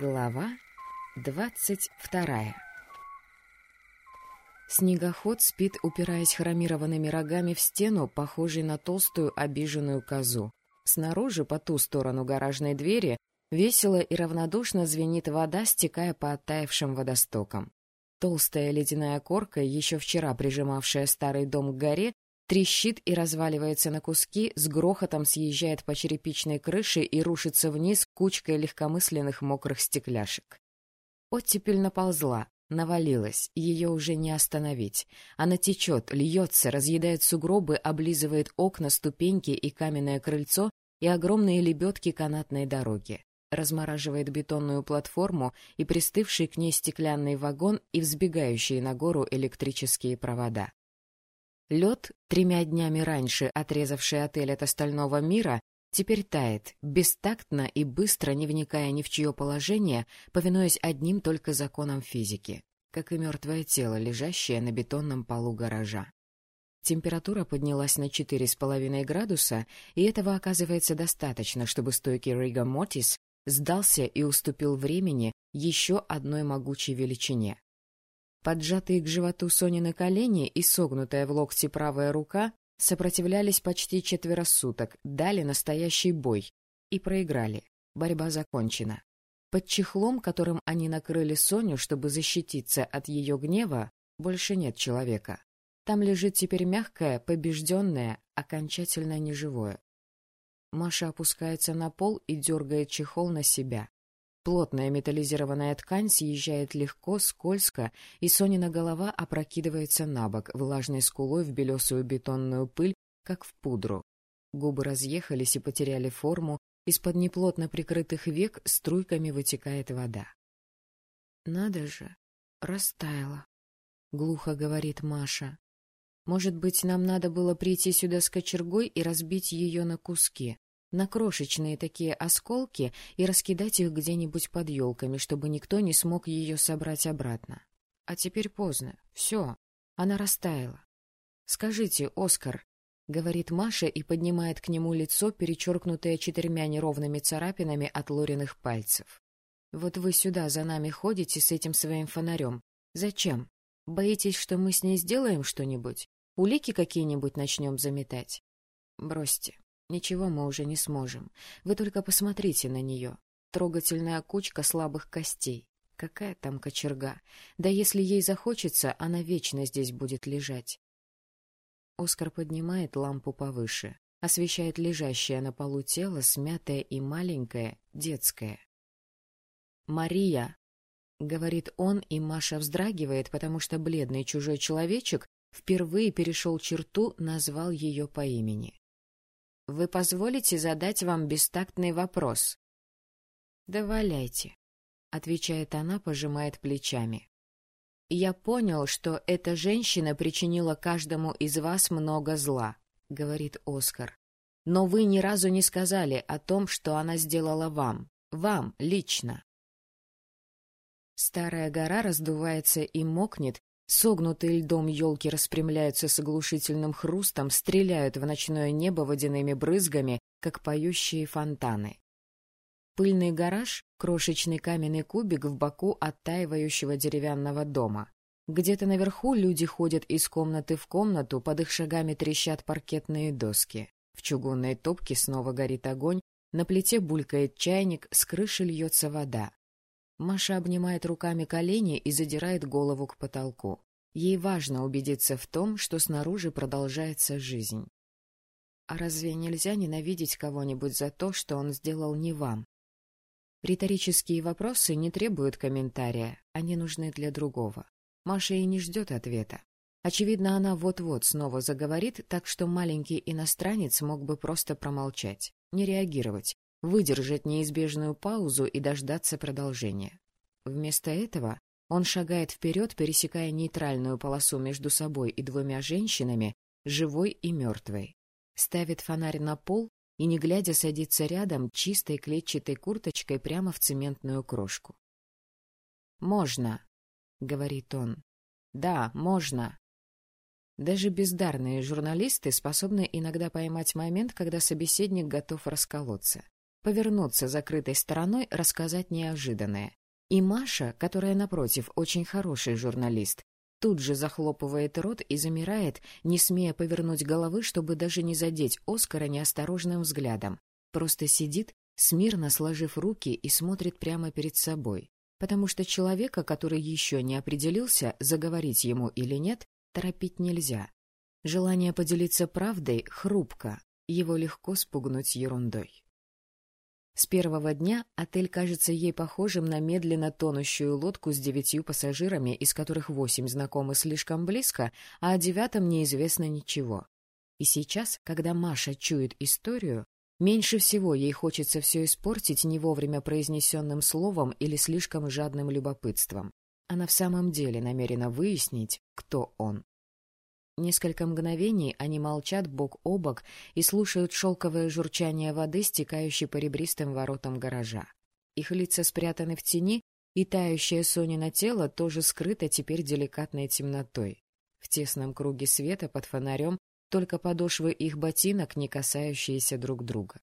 Глава двадцать вторая Снегоход спит, упираясь хромированными рогами в стену, похожей на толстую обиженную козу. Снаружи, по ту сторону гаражной двери, весело и равнодушно звенит вода, стекая по оттаившим водостокам. Толстая ледяная корка, еще вчера прижимавшая старый дом к горе, трещит и разваливается на куски, с грохотом съезжает по черепичной крыше и рушится вниз кучкой легкомысленных мокрых стекляшек. Оттепель наползла, навалилась, ее уже не остановить. Она течет, льется, разъедает сугробы, облизывает окна, ступеньки и каменное крыльцо и огромные лебедки канатной дороги. Размораживает бетонную платформу и пристывший к ней стеклянный вагон и взбегающие на гору электрические провода. Лед, тремя днями раньше отрезавший отель от остального мира, теперь тает, бестактно и быстро, не вникая ни в чье положение, повинуясь одним только законам физики, как и мертвое тело, лежащее на бетонном полу гаража. Температура поднялась на 4,5 градуса, и этого оказывается достаточно, чтобы стойкий Рига Мотис сдался и уступил времени еще одной могучей величине Поджатые к животу Сонины колени и согнутая в локте правая рука сопротивлялись почти четверо суток, дали настоящий бой и проиграли. Борьба закончена. Под чехлом, которым они накрыли Соню, чтобы защититься от ее гнева, больше нет человека. Там лежит теперь мягкое, побежденное, окончательно неживое. Маша опускается на пол и дергает чехол на себя. Плотная металлизированная ткань съезжает легко, скользко, и Сонина голова опрокидывается на бок, влажной скулой в белесую бетонную пыль, как в пудру. Губы разъехались и потеряли форму, из-под неплотно прикрытых век струйками вытекает вода. — Надо же, растаяла, — глухо говорит Маша. — Может быть, нам надо было прийти сюда с кочергой и разбить ее на куски? На крошечные такие осколки и раскидать их где-нибудь под елками, чтобы никто не смог ее собрать обратно. А теперь поздно. Все. Она растаяла. — Скажите, Оскар, — говорит Маша и поднимает к нему лицо, перечеркнутое четырьмя неровными царапинами от Лориных пальцев. — Вот вы сюда за нами ходите с этим своим фонарем. Зачем? Боитесь, что мы с ней сделаем что-нибудь? Улики какие-нибудь начнем заметать? Бросьте. Ничего мы уже не сможем. Вы только посмотрите на нее. Трогательная кучка слабых костей. Какая там кочерга? Да если ей захочется, она вечно здесь будет лежать. Оскар поднимает лампу повыше, освещает лежащее на полу тело, смятое и маленькое, детское. «Мария!» — говорит он, и Маша вздрагивает, потому что бледный чужой человечек впервые перешел черту, назвал ее по имени. Вы позволите задать вам бестактный вопрос? — Да валяйте, — отвечает она, пожимает плечами. — Я понял, что эта женщина причинила каждому из вас много зла, — говорит Оскар. Но вы ни разу не сказали о том, что она сделала вам, вам лично. Старая гора раздувается и мокнет, Согнутые льдом елки распрямляются с оглушительным хрустом, стреляют в ночное небо водяными брызгами, как поющие фонтаны. Пыльный гараж — крошечный каменный кубик в боку оттаивающего деревянного дома. Где-то наверху люди ходят из комнаты в комнату, под их шагами трещат паркетные доски. В чугунной топке снова горит огонь, на плите булькает чайник, с крыши льется вода. Маша обнимает руками колени и задирает голову к потолку. Ей важно убедиться в том, что снаружи продолжается жизнь. А разве нельзя ненавидеть кого-нибудь за то, что он сделал не вам? Риторические вопросы не требуют комментария, они нужны для другого. Маша и не ждет ответа. Очевидно, она вот-вот снова заговорит, так что маленький иностранец мог бы просто промолчать, не реагировать, выдержать неизбежную паузу и дождаться продолжения. Вместо этого он шагает вперед, пересекая нейтральную полосу между собой и двумя женщинами, живой и мертвой. Ставит фонарь на пол и, не глядя, садится рядом чистой клетчатой курточкой прямо в цементную крошку. «Можно», — говорит он. «Да, можно». Даже бездарные журналисты способны иногда поймать момент, когда собеседник готов расколоться. Повернуться закрытой стороной, рассказать неожиданное. И Маша, которая, напротив, очень хороший журналист, тут же захлопывает рот и замирает, не смея повернуть головы, чтобы даже не задеть Оскара неосторожным взглядом. Просто сидит, смирно сложив руки и смотрит прямо перед собой. Потому что человека, который еще не определился, заговорить ему или нет, торопить нельзя. Желание поделиться правдой хрупко, его легко спугнуть ерундой. С первого дня отель кажется ей похожим на медленно тонущую лодку с девятью пассажирами, из которых восемь знакомы слишком близко, а о девятом неизвестно ничего. И сейчас, когда Маша чует историю, меньше всего ей хочется все испортить не вовремя произнесенным словом или слишком жадным любопытством. Она в самом деле намерена выяснить, кто он. Несколько мгновений они молчат бок о бок и слушают шелковое журчание воды, стекающей по ребристым воротам гаража. Их лица спрятаны в тени, и тающее Сонина тело тоже скрыто теперь деликатной темнотой. В тесном круге света под фонарем только подошвы их ботинок, не касающиеся друг друга.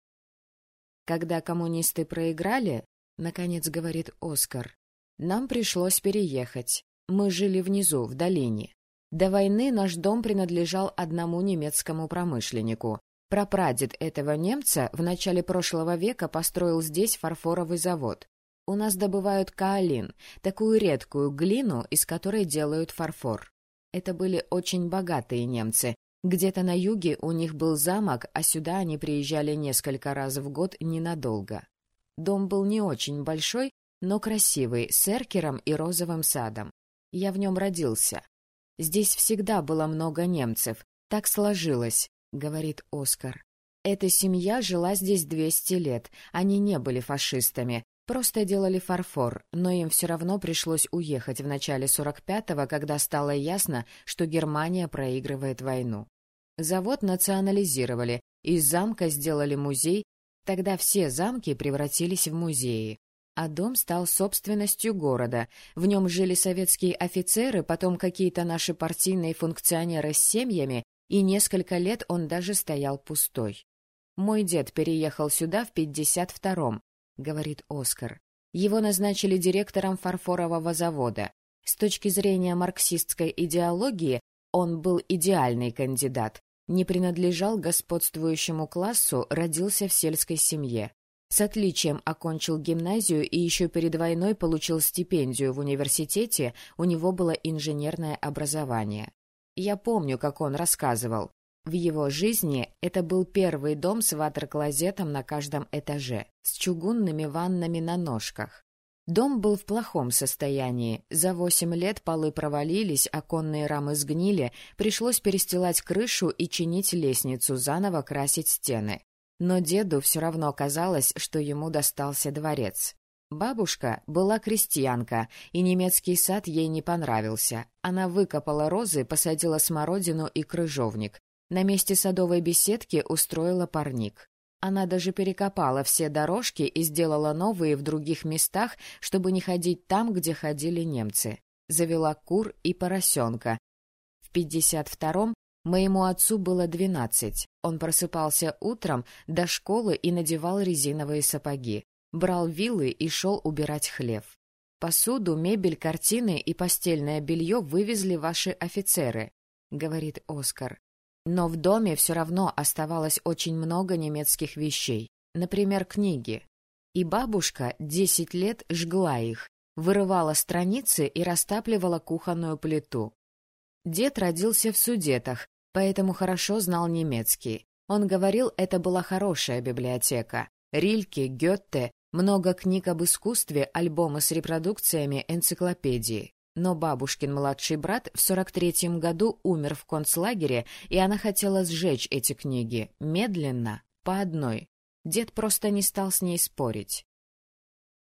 «Когда коммунисты проиграли, — наконец говорит Оскар, — нам пришлось переехать. Мы жили внизу, в долине. До войны наш дом принадлежал одному немецкому промышленнику. Прапрадед этого немца в начале прошлого века построил здесь фарфоровый завод. У нас добывают каолин, такую редкую глину, из которой делают фарфор. Это были очень богатые немцы. Где-то на юге у них был замок, а сюда они приезжали несколько раз в год ненадолго. Дом был не очень большой, но красивый, с эркером и розовым садом. Я в нем родился. Здесь всегда было много немцев. Так сложилось, — говорит Оскар. Эта семья жила здесь 200 лет. Они не были фашистами. Просто делали фарфор, но им все равно пришлось уехать в начале 45-го, когда стало ясно, что Германия проигрывает войну. Завод национализировали, из замка сделали музей, тогда все замки превратились в музеи а дом стал собственностью города. В нем жили советские офицеры, потом какие-то наши партийные функционеры с семьями, и несколько лет он даже стоял пустой. «Мой дед переехал сюда в 52-м», — говорит Оскар. Его назначили директором фарфорового завода. С точки зрения марксистской идеологии он был идеальный кандидат. Не принадлежал господствующему классу, родился в сельской семье. С отличием окончил гимназию и еще перед войной получил стипендию в университете, у него было инженерное образование. Я помню, как он рассказывал. В его жизни это был первый дом с ватер-клозетом на каждом этаже, с чугунными ваннами на ножках. Дом был в плохом состоянии. За восемь лет полы провалились, оконные рамы сгнили, пришлось перестилать крышу и чинить лестницу, заново красить стены. Но деду все равно казалось, что ему достался дворец. Бабушка была крестьянка, и немецкий сад ей не понравился. Она выкопала розы, посадила смородину и крыжовник. На месте садовой беседки устроила парник. Она даже перекопала все дорожки и сделала новые в других местах, чтобы не ходить там, где ходили немцы. Завела кур и поросенка. В 52-м Моему отцу было двенадцать. Он просыпался утром до школы и надевал резиновые сапоги, брал вилы и шел убирать хлев. Посуду, мебель, картины и постельное белье вывезли ваши офицеры, — говорит Оскар. Но в доме все равно оставалось очень много немецких вещей, например, книги. И бабушка десять лет жгла их, вырывала страницы и растапливала кухонную плиту. Дед родился в Судетах, поэтому хорошо знал немецкий. Он говорил, это была хорошая библиотека. Рильке, Гетте, много книг об искусстве, альбомы с репродукциями, энциклопедии. Но бабушкин младший брат в 43-м году умер в концлагере, и она хотела сжечь эти книги, медленно, по одной. Дед просто не стал с ней спорить.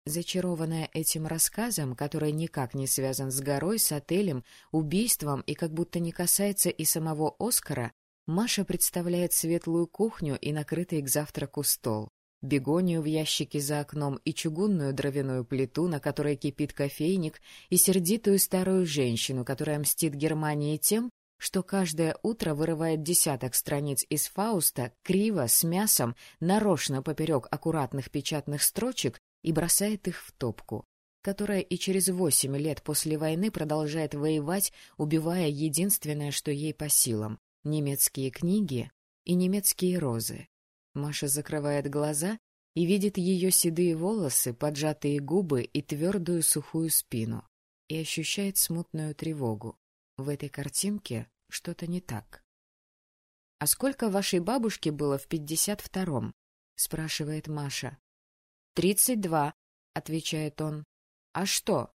Зачарованная этим рассказом, который никак не связан с горой, с отелем, убийством и как будто не касается и самого Оскара, Маша представляет светлую кухню и накрытый к завтраку стол, бегонию в ящике за окном и чугунную дровяную плиту, на которой кипит кофейник, и сердитую старую женщину, которая мстит Германии тем, что каждое утро вырывает десяток страниц из Фауста, криво, с мясом, нарочно поперек аккуратных печатных строчек и бросает их в топку, которая и через восемь лет после войны продолжает воевать, убивая единственное, что ей по силам — немецкие книги и немецкие розы. Маша закрывает глаза и видит ее седые волосы, поджатые губы и твердую сухую спину, и ощущает смутную тревогу. В этой картинке что-то не так. — А сколько вашей бабушке было в пятьдесят втором? — спрашивает Маша. — Тридцать два, — отвечает он. — А что?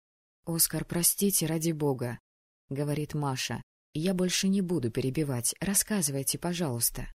— Оскар, простите, ради бога, — говорит Маша. — Я больше не буду перебивать. Рассказывайте, пожалуйста.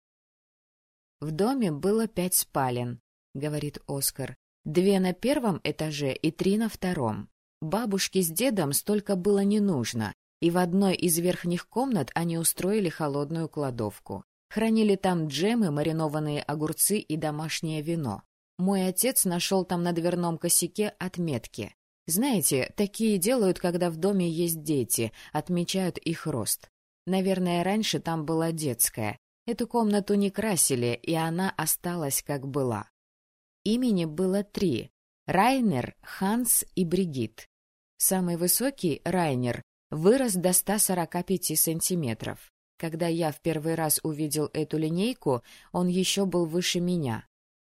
В доме было пять спален, — говорит Оскар. Две на первом этаже и три на втором. Бабушке с дедом столько было не нужно, и в одной из верхних комнат они устроили холодную кладовку. Хранили там джемы, маринованные огурцы и домашнее вино. Мой отец нашел там на дверном косяке отметки. Знаете, такие делают, когда в доме есть дети, отмечают их рост. Наверное, раньше там была детская. Эту комнату не красили, и она осталась как была. Имени было три — Райнер, Ханс и Бригит. Самый высокий, Райнер, вырос до 145 сантиметров. Когда я в первый раз увидел эту линейку, он еще был выше меня.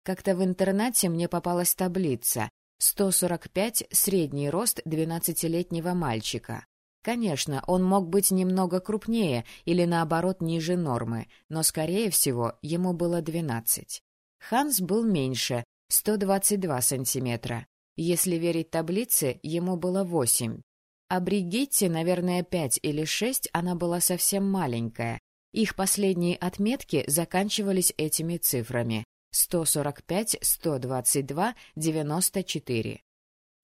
Как-то в интернате мне попалась таблица 145 — средний рост 12-летнего мальчика. Конечно, он мог быть немного крупнее или, наоборот, ниже нормы, но, скорее всего, ему было 12. Ханс был меньше, 122 сантиметра. Если верить таблице, ему было 8. А Бригитте, наверное, пять или шесть, она была совсем маленькая. Их последние отметки заканчивались этими цифрами. 145, 122, 94.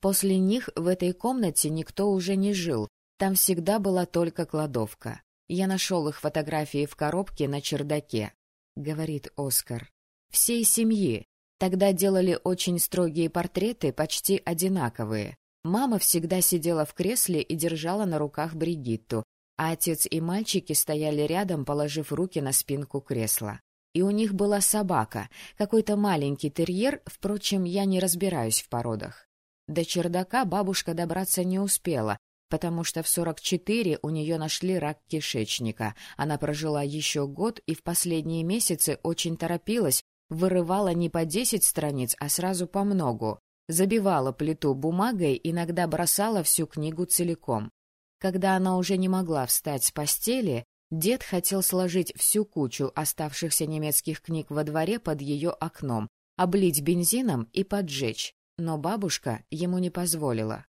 После них в этой комнате никто уже не жил, там всегда была только кладовка. Я нашел их фотографии в коробке на чердаке, — говорит Оскар. Всей семьи. Тогда делали очень строгие портреты, почти одинаковые. Мама всегда сидела в кресле и держала на руках Бригитту, а отец и мальчики стояли рядом, положив руки на спинку кресла. И у них была собака, какой-то маленький терьер, впрочем, я не разбираюсь в породах. До чердака бабушка добраться не успела, потому что в 44 у нее нашли рак кишечника. Она прожила еще год и в последние месяцы очень торопилась, вырывала не по 10 страниц, а сразу по многу забивала плиту бумагой, иногда бросала всю книгу целиком. Когда она уже не могла встать с постели, дед хотел сложить всю кучу оставшихся немецких книг во дворе под ее окном, облить бензином и поджечь, но бабушка ему не позволила.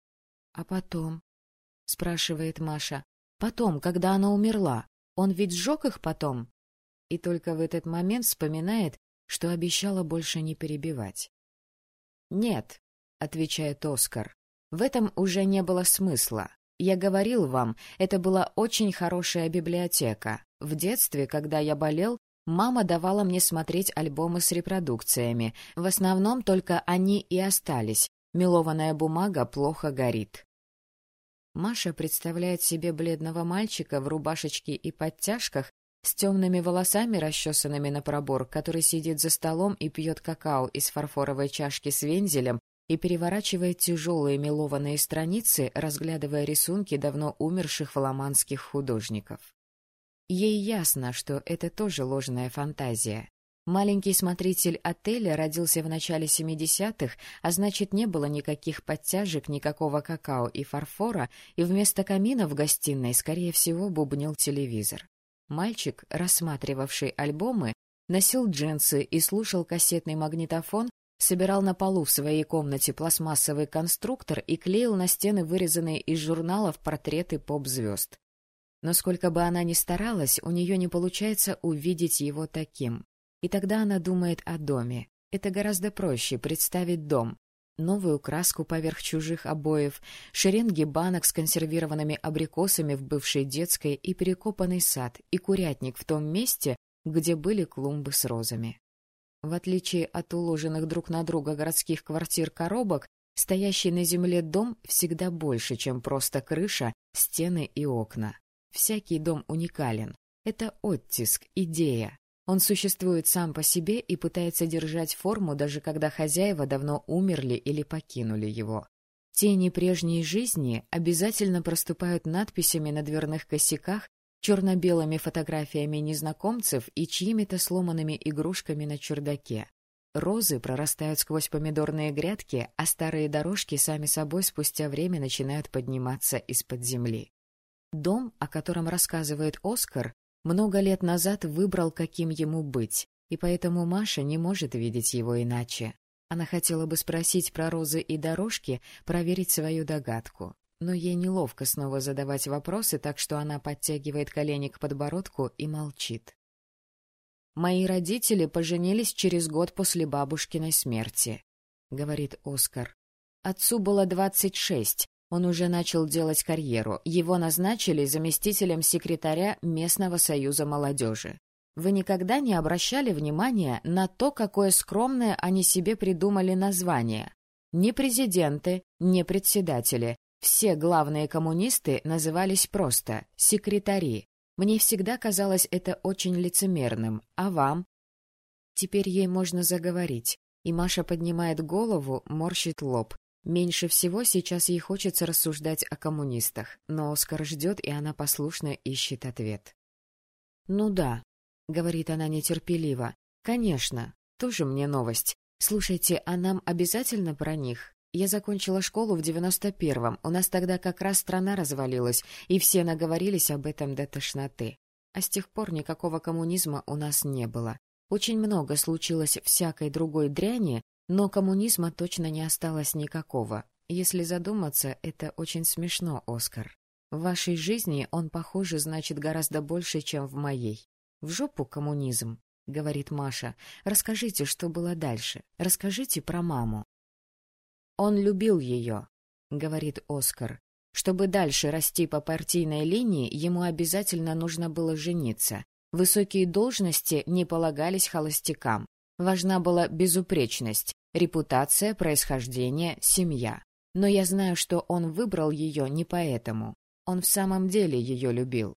— А потом? — спрашивает Маша. — Потом, когда она умерла, он ведь сжег их потом? И только в этот момент вспоминает, что обещала больше не перебивать. «Нет», — отвечает Оскар, — «в этом уже не было смысла. Я говорил вам, это была очень хорошая библиотека. В детстве, когда я болел, мама давала мне смотреть альбомы с репродукциями. В основном только они и остались. Мелованная бумага плохо горит». Маша представляет себе бледного мальчика в рубашечке и подтяжках с темными волосами, расчесанными на пробор, который сидит за столом и пьет какао из фарфоровой чашки с вензелем и переворачивает тяжелые мелованные страницы, разглядывая рисунки давно умерших фламандских художников. Ей ясно, что это тоже ложная фантазия. Маленький смотритель отеля родился в начале 70-х, а значит, не было никаких подтяжек, никакого какао и фарфора, и вместо камина в гостиной, скорее всего, бубнил телевизор. Мальчик, рассматривавший альбомы, носил джинсы и слушал кассетный магнитофон, собирал на полу в своей комнате пластмассовый конструктор и клеил на стены вырезанные из журналов портреты поп-звезд. Но сколько бы она ни старалась, у нее не получается увидеть его таким. И тогда она думает о доме. Это гораздо проще представить дом, новую краску поверх чужих обоев, шеренги банок с консервированными абрикосами в бывшей детской и перекопанный сад, и курятник в том месте, где были клумбы с розами. В отличие от уложенных друг на друга городских квартир-коробок, стоящий на земле дом всегда больше, чем просто крыша, стены и окна. Всякий дом уникален. Это оттиск, идея. Он существует сам по себе и пытается держать форму, даже когда хозяева давно умерли или покинули его. Тени прежней жизни обязательно проступают надписями на дверных косяках, черно-белыми фотографиями незнакомцев и чьими-то сломанными игрушками на чердаке. Розы прорастают сквозь помидорные грядки, а старые дорожки сами собой спустя время начинают подниматься из-под земли. Дом, о котором рассказывает Оскар, много лет назад выбрал, каким ему быть, и поэтому Маша не может видеть его иначе. Она хотела бы спросить про розы и дорожки, проверить свою догадку. Но ей неловко снова задавать вопросы, так что она подтягивает колени к подбородку и молчит. «Мои родители поженились через год после бабушкиной смерти», — говорит Оскар. «Отцу было двадцать шесть, он уже начал делать карьеру. Его назначили заместителем секретаря местного союза молодежи. Вы никогда не обращали внимания на то, какое скромное они себе придумали название? Ни президенты, ни председатели. Все главные коммунисты назывались просто «секретари». Мне всегда казалось это очень лицемерным. А вам? Теперь ей можно заговорить. И Маша поднимает голову, морщит лоб. Меньше всего сейчас ей хочется рассуждать о коммунистах, но Оскар ждет, и она послушно ищет ответ. «Ну да», — говорит она нетерпеливо, — «конечно, тоже мне новость. Слушайте, а нам обязательно про них? Я закончила школу в девяносто первом, у нас тогда как раз страна развалилась, и все наговорились об этом до тошноты. А с тех пор никакого коммунизма у нас не было. Очень много случилось всякой другой дряни, но коммунизма точно не осталось никакого. Если задуматься, это очень смешно, Оскар. В вашей жизни он, похоже, значит гораздо больше, чем в моей. В жопу коммунизм, — говорит Маша. Расскажите, что было дальше. Расскажите про маму. Он любил ее, — говорит Оскар. Чтобы дальше расти по партийной линии, ему обязательно нужно было жениться. Высокие должности не полагались холостякам. Важна была безупречность, репутация, происхождение, семья. Но я знаю, что он выбрал ее не поэтому. Он в самом деле ее любил.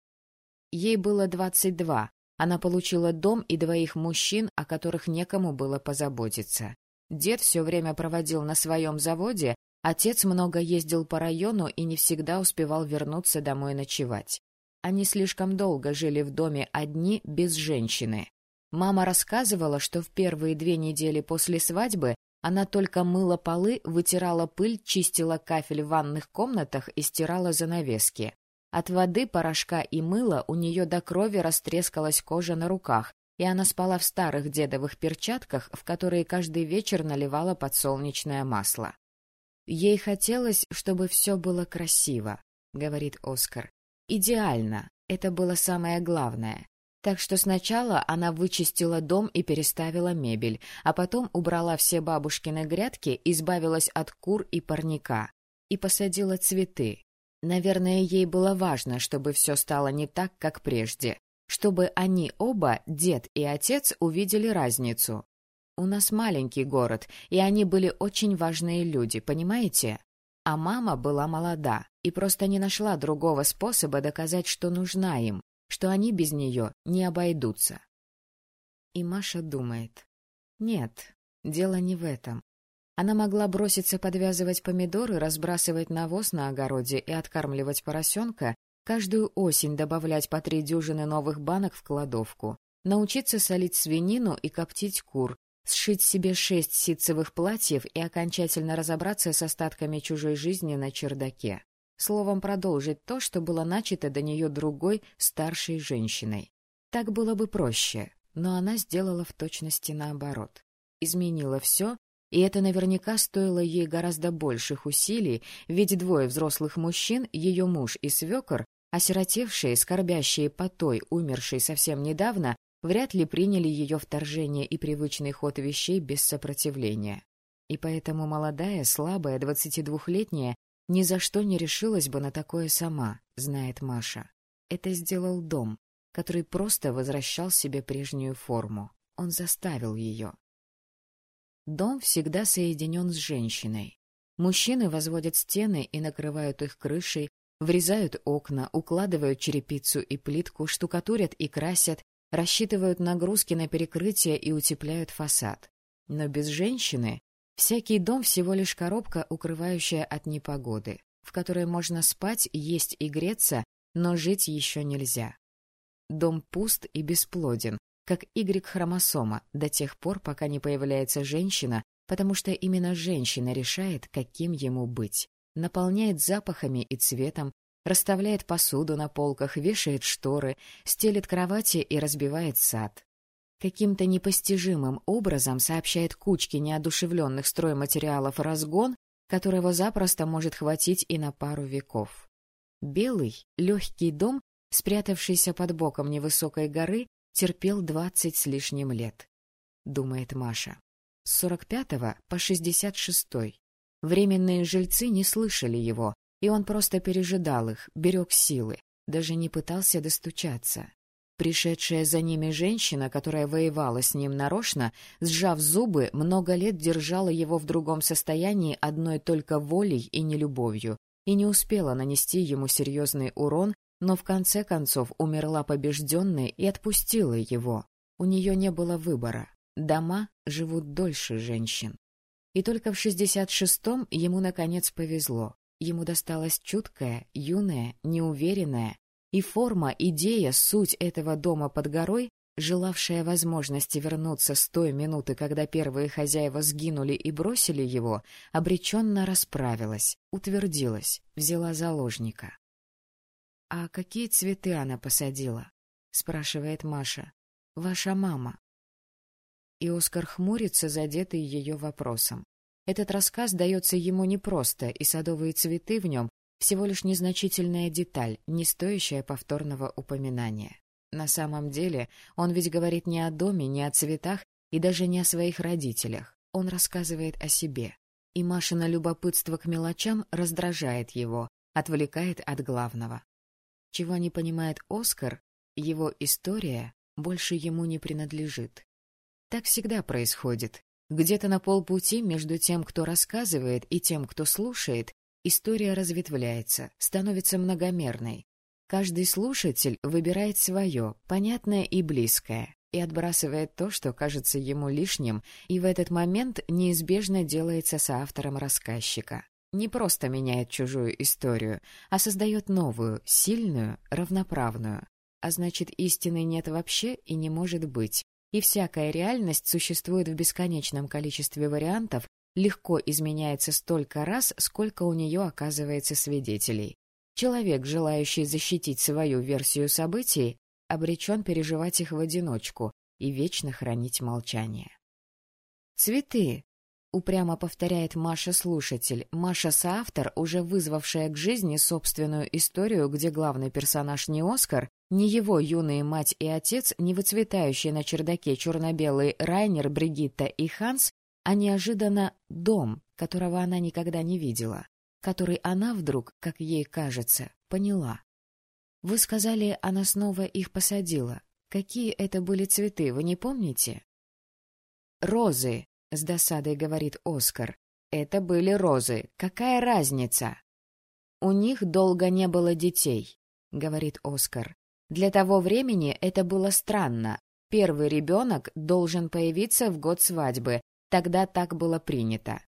Ей было двадцать два. Она получила дом и двоих мужчин, о которых некому было позаботиться. Дед все время проводил на своем заводе, отец много ездил по району и не всегда успевал вернуться домой ночевать. Они слишком долго жили в доме одни, без женщины. Мама рассказывала, что в первые две недели после свадьбы она только мыла полы, вытирала пыль, чистила кафель в ванных комнатах и стирала занавески. От воды, порошка и мыла у нее до крови растрескалась кожа на руках, и она спала в старых дедовых перчатках, в которые каждый вечер наливала подсолнечное масло. «Ей хотелось, чтобы все было красиво», — говорит Оскар. «Идеально. Это было самое главное. Так что сначала она вычистила дом и переставила мебель, а потом убрала все бабушкины грядки, избавилась от кур и парника. И посадила цветы. Наверное, ей было важно, чтобы все стало не так, как прежде чтобы они оба, дед и отец, увидели разницу. У нас маленький город, и они были очень важные люди, понимаете? А мама была молода и просто не нашла другого способа доказать, что нужна им, что они без нее не обойдутся. И Маша думает. Нет, дело не в этом. Она могла броситься подвязывать помидоры, разбрасывать навоз на огороде и откармливать поросенка, Каждую осень добавлять по три дюжины новых банок в кладовку, научиться солить свинину и коптить кур, сшить себе шесть ситцевых платьев и окончательно разобраться с остатками чужой жизни на чердаке. Словом, продолжить то, что было начато до нее другой, старшей женщиной. Так было бы проще, но она сделала в точности наоборот. Изменила все, и это наверняка стоило ей гораздо больших усилий, ведь двое взрослых мужчин, ее муж и свекор, Осиротевшие, скорбящие по той, умершей совсем недавно, вряд ли приняли ее вторжение и привычный ход вещей без сопротивления. И поэтому молодая, слабая, двадцатидвухлетняя ни за что не решилась бы на такое сама, знает Маша. Это сделал дом, который просто возвращал себе прежнюю форму. Он заставил ее. Дом всегда соединен с женщиной. Мужчины возводят стены и накрывают их крышей, Врезают окна, укладывают черепицу и плитку, штукатурят и красят, рассчитывают нагрузки на перекрытие и утепляют фасад. Но без женщины всякий дом всего лишь коробка, укрывающая от непогоды, в которой можно спать, есть и греться, но жить еще нельзя. Дом пуст и бесплоден, как Y-хромосома, до тех пор, пока не появляется женщина, потому что именно женщина решает, каким ему быть наполняет запахами и цветом, расставляет посуду на полках, вешает шторы, стелит кровати и разбивает сад. Каким-то непостижимым образом сообщает кучке неодушевленных стройматериалов разгон, которого запросто может хватить и на пару веков. Белый, легкий дом, спрятавшийся под боком невысокой горы, терпел двадцать с лишним лет, думает Маша. С сорок пятого по шестьдесят шестой. Временные жильцы не слышали его, и он просто пережидал их, берег силы, даже не пытался достучаться. Пришедшая за ними женщина, которая воевала с ним нарочно, сжав зубы, много лет держала его в другом состоянии одной только волей и нелюбовью, и не успела нанести ему серьезный урон, но в конце концов умерла побежденной и отпустила его. У нее не было выбора. Дома живут дольше женщин. И только в 66-м ему, наконец, повезло. Ему досталась чуткая, юная, неуверенная, и форма, идея, суть этого дома под горой, желавшая возможности вернуться с той минуты, когда первые хозяева сгинули и бросили его, обреченно расправилась, утвердилась, взяла заложника. — А какие цветы она посадила? — спрашивает Маша. — Ваша мама и Оскар хмурится, задетый ее вопросом. Этот рассказ дается ему непросто, и садовые цветы в нем всего лишь незначительная деталь, не стоящая повторного упоминания. На самом деле он ведь говорит не о доме, не о цветах и даже не о своих родителях. Он рассказывает о себе. И Машина любопытство к мелочам раздражает его, отвлекает от главного. Чего не понимает Оскар, его история больше ему не принадлежит. Так всегда происходит. Где-то на полпути между тем, кто рассказывает, и тем, кто слушает, история разветвляется, становится многомерной. Каждый слушатель выбирает свое, понятное и близкое, и отбрасывает то, что кажется ему лишним, и в этот момент неизбежно делается соавтором рассказчика. Не просто меняет чужую историю, а создает новую, сильную, равноправную. А значит, истины нет вообще и не может быть, и всякая реальность существует в бесконечном количестве вариантов, легко изменяется столько раз, сколько у нее оказывается свидетелей. Человек, желающий защитить свою версию событий, обречен переживать их в одиночку и вечно хранить молчание. «Цветы!» — упрямо повторяет Маша-слушатель, Маша-соавтор, уже вызвавшая к жизни собственную историю, где главный персонаж не Оскар, ни его юные мать и отец, не выцветающие на чердаке черно-белый Райнер, Бригитта и Ханс, а неожиданно дом, которого она никогда не видела, который она вдруг, как ей кажется, поняла. Вы сказали, она снова их посадила. Какие это были цветы, вы не помните? «Розы», — с досадой говорит Оскар. «Это были розы. Какая разница?» «У них долго не было детей», — говорит Оскар. Для того времени это было странно. Первый ребенок должен появиться в год свадьбы, тогда так было принято.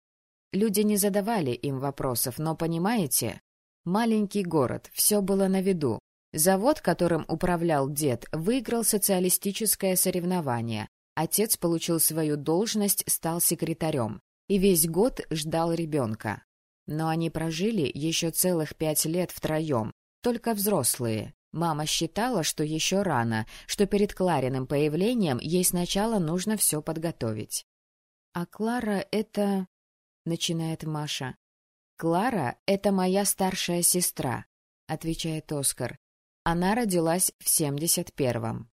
Люди не задавали им вопросов, но, понимаете, маленький город, все было на виду. Завод, которым управлял дед, выиграл социалистическое соревнование. Отец получил свою должность, стал секретарем. И весь год ждал ребенка. Но они прожили еще целых пять лет втроем, только взрослые. Мама считала, что еще рано, что перед Клариным появлением ей сначала нужно все подготовить. — А Клара — это... — начинает Маша. — Клара — это моя старшая сестра, — отвечает Оскар. Она родилась в семьдесят первом.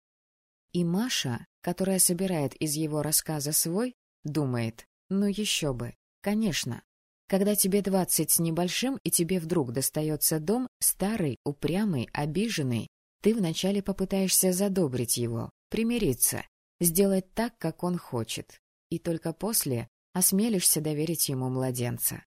И Маша, которая собирает из его рассказа свой, думает, ну еще бы, конечно, когда тебе двадцать с небольшим, и тебе вдруг достается дом, старый, упрямый, обиженный, ты вначале попытаешься задобрить его, примириться, сделать так, как он хочет, и только после осмелишься доверить ему младенца.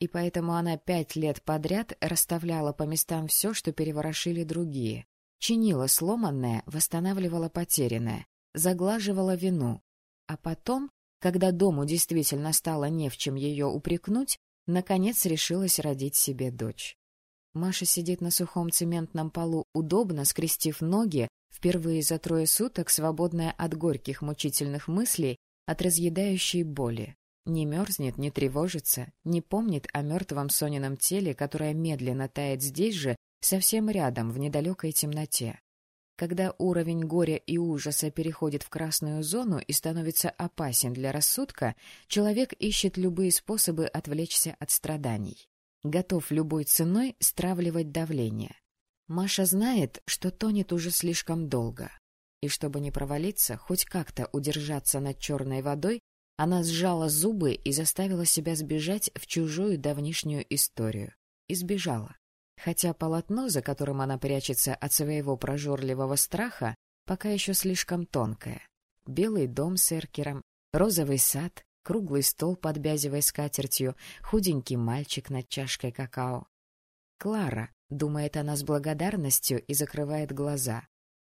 и поэтому она пять лет подряд расставляла по местам все, что переворошили другие. Чинила сломанное, восстанавливала потерянное, заглаживала вину. А потом, когда дому действительно стало не в чем ее упрекнуть, наконец решилась родить себе дочь. Маша сидит на сухом цементном полу удобно, скрестив ноги, впервые за трое суток свободная от горьких мучительных мыслей, от разъедающей боли. Не мерзнет, не тревожится, не помнит о мертвом Сонином теле, которое медленно тает здесь же, совсем рядом, в недалекой темноте. Когда уровень горя и ужаса переходит в красную зону и становится опасен для рассудка, человек ищет любые способы отвлечься от страданий готов любой ценой стравливать давление. Маша знает, что тонет уже слишком долго. И чтобы не провалиться, хоть как-то удержаться над черной водой, она сжала зубы и заставила себя сбежать в чужую давнишнюю историю. И сбежала. Хотя полотно, за которым она прячется от своего прожорливого страха, пока еще слишком тонкое. Белый дом с эркером, розовый сад, круглый стол под бязевой скатертью, худенький мальчик над чашкой какао. «Клара», — думает она с благодарностью и закрывает глаза.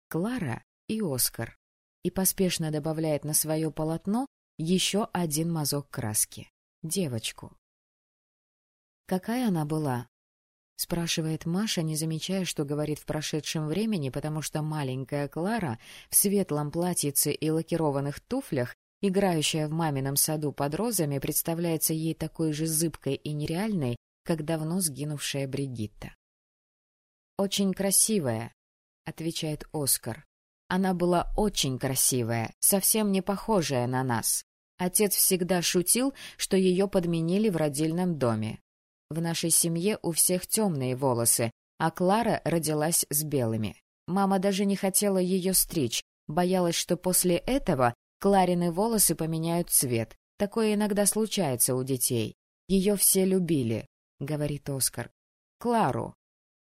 «Клара и Оскар». И поспешно добавляет на свое полотно еще один мазок краски. Девочку. «Какая она была?» — спрашивает Маша, не замечая, что говорит в прошедшем времени, потому что маленькая Клара в светлом платьице и лакированных туфлях играющая в мамином саду под розами, представляется ей такой же зыбкой и нереальной, как давно сгинувшая Бригитта. «Очень красивая», — отвечает Оскар. «Она была очень красивая, совсем не похожая на нас. Отец всегда шутил, что ее подменили в родильном доме. В нашей семье у всех темные волосы, а Клара родилась с белыми. Мама даже не хотела ее стричь, боялась, что после этого Кларины волосы поменяют цвет. Такое иногда случается у детей. Ее все любили, — говорит Оскар. Клару.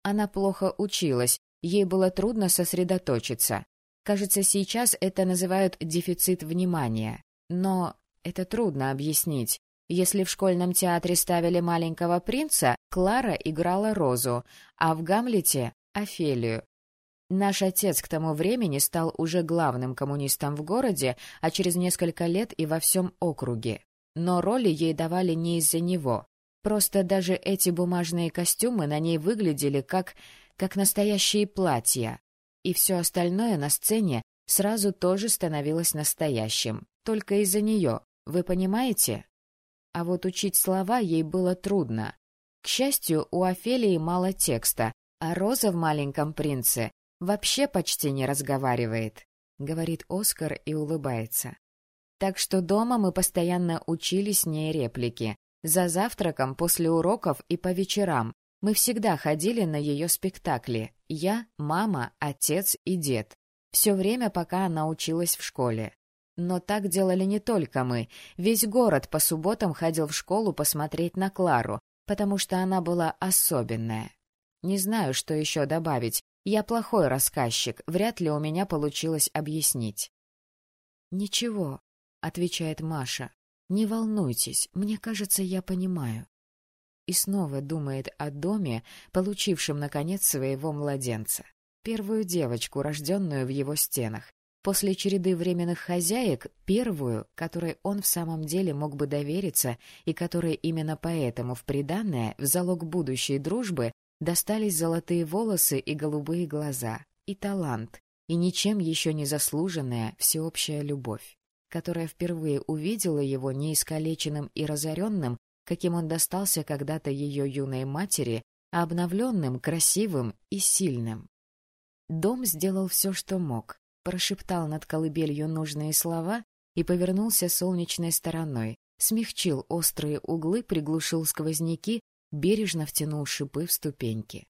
Она плохо училась, ей было трудно сосредоточиться. Кажется, сейчас это называют дефицит внимания. Но это трудно объяснить. Если в школьном театре ставили маленького принца, Клара играла Розу, а в «Гамлете» — Офелию. Наш отец к тому времени стал уже главным коммунистом в городе, а через несколько лет и во всем округе. Но роли ей давали не из-за него. Просто даже эти бумажные костюмы на ней выглядели как... как настоящие платья. И все остальное на сцене сразу тоже становилось настоящим. Только из-за нее. Вы понимаете? А вот учить слова ей было трудно. К счастью, у Офелии мало текста, а Роза в «Маленьком принце» вообще почти не разговаривает», — говорит Оскар и улыбается. «Так что дома мы постоянно учили с ней реплики. За завтраком, после уроков и по вечерам. Мы всегда ходили на ее спектакли. Я, мама, отец и дед. Все время, пока она училась в школе. Но так делали не только мы. Весь город по субботам ходил в школу посмотреть на Клару, потому что она была особенная. Не знаю, что еще добавить. Я плохой рассказчик, вряд ли у меня получилось объяснить. — Ничего, — отвечает Маша. — Не волнуйтесь, мне кажется, я понимаю. И снова думает о доме, получившем, наконец, своего младенца. Первую девочку, рожденную в его стенах. После череды временных хозяек, первую, которой он в самом деле мог бы довериться и которой именно поэтому в приданное, в залог будущей дружбы, достались золотые волосы и голубые глаза, и талант, и ничем еще не заслуженная всеобщая любовь, которая впервые увидела его неискалеченным и разоренным, каким он достался когда-то ее юной матери, обновленным, красивым и сильным. Дом сделал все, что мог, прошептал над колыбелью нужные слова и повернулся солнечной стороной, смягчил острые углы, приглушил сквозняки бережно втянул шипы в ступеньки.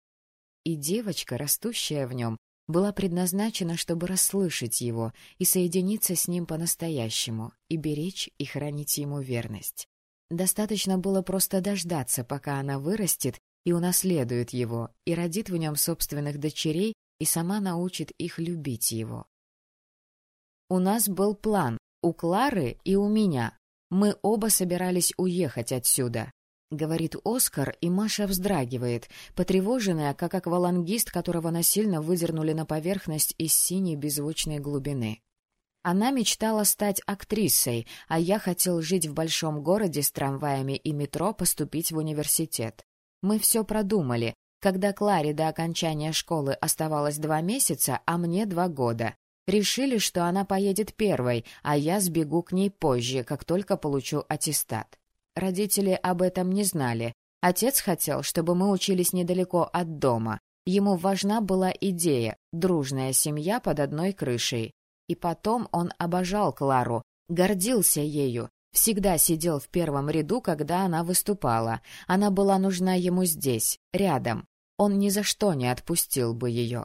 И девочка, растущая в нем, была предназначена, чтобы расслышать его и соединиться с ним по-настоящему, и беречь и хранить ему верность. Достаточно было просто дождаться, пока она вырастет и унаследует его, и родит в нем собственных дочерей, и сама научит их любить его. У нас был план, у Клары и у меня. Мы оба собирались уехать отсюда. — говорит Оскар, и Маша вздрагивает, потревоженная, как аквалангист, которого насильно выдернули на поверхность из синей беззвучной глубины. Она мечтала стать актрисой, а я хотел жить в большом городе с трамваями и метро, поступить в университет. Мы все продумали, когда Кларе до окончания школы оставалось два месяца, а мне два года. Решили, что она поедет первой, а я сбегу к ней позже, как только получу аттестат. Родители об этом не знали. Отец хотел, чтобы мы учились недалеко от дома. Ему важна была идея — дружная семья под одной крышей. И потом он обожал Клару, гордился ею, всегда сидел в первом ряду, когда она выступала. Она была нужна ему здесь, рядом. Он ни за что не отпустил бы ее.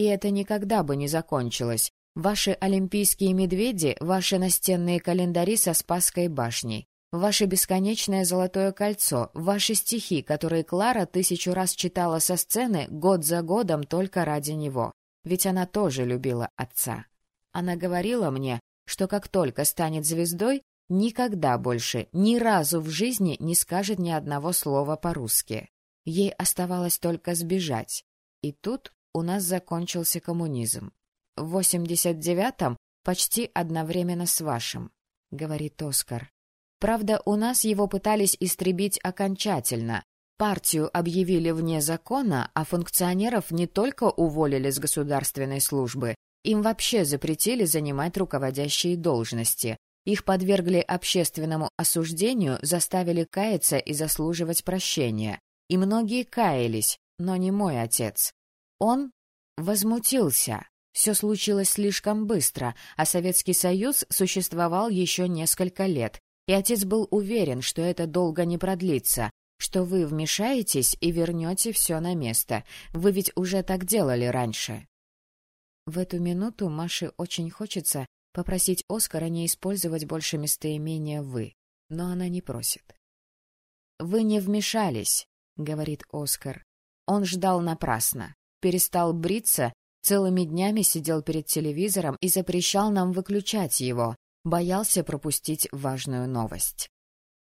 И это никогда бы не закончилось. Ваши олимпийские медведи, ваши настенные календари со Спасской башней. Ваше бесконечное золотое кольцо, ваши стихи, которые Клара тысячу раз читала со сцены год за годом только ради него. Ведь она тоже любила отца. Она говорила мне, что как только станет звездой, никогда больше, ни разу в жизни не скажет ни одного слова по-русски. Ей оставалось только сбежать. И тут у нас закончился коммунизм. В 89-м почти одновременно с вашим, — говорит Оскар. Правда, у нас его пытались истребить окончательно. Партию объявили вне закона, а функционеров не только уволили с государственной службы, им вообще запретили занимать руководящие должности. Их подвергли общественному осуждению, заставили каяться и заслуживать прощения. И многие каялись, но не мой отец. Он возмутился. Все случилось слишком быстро, а Советский Союз существовал еще несколько лет, и отец был уверен, что это долго не продлится, что вы вмешаетесь и вернете все на место. Вы ведь уже так делали раньше. В эту минуту Маше очень хочется попросить Оскара не использовать больше местоимения «вы», но она не просит. «Вы не вмешались», — говорит Оскар. Он ждал напрасно, перестал бриться, целыми днями сидел перед телевизором и запрещал нам выключать его, боялся пропустить важную новость.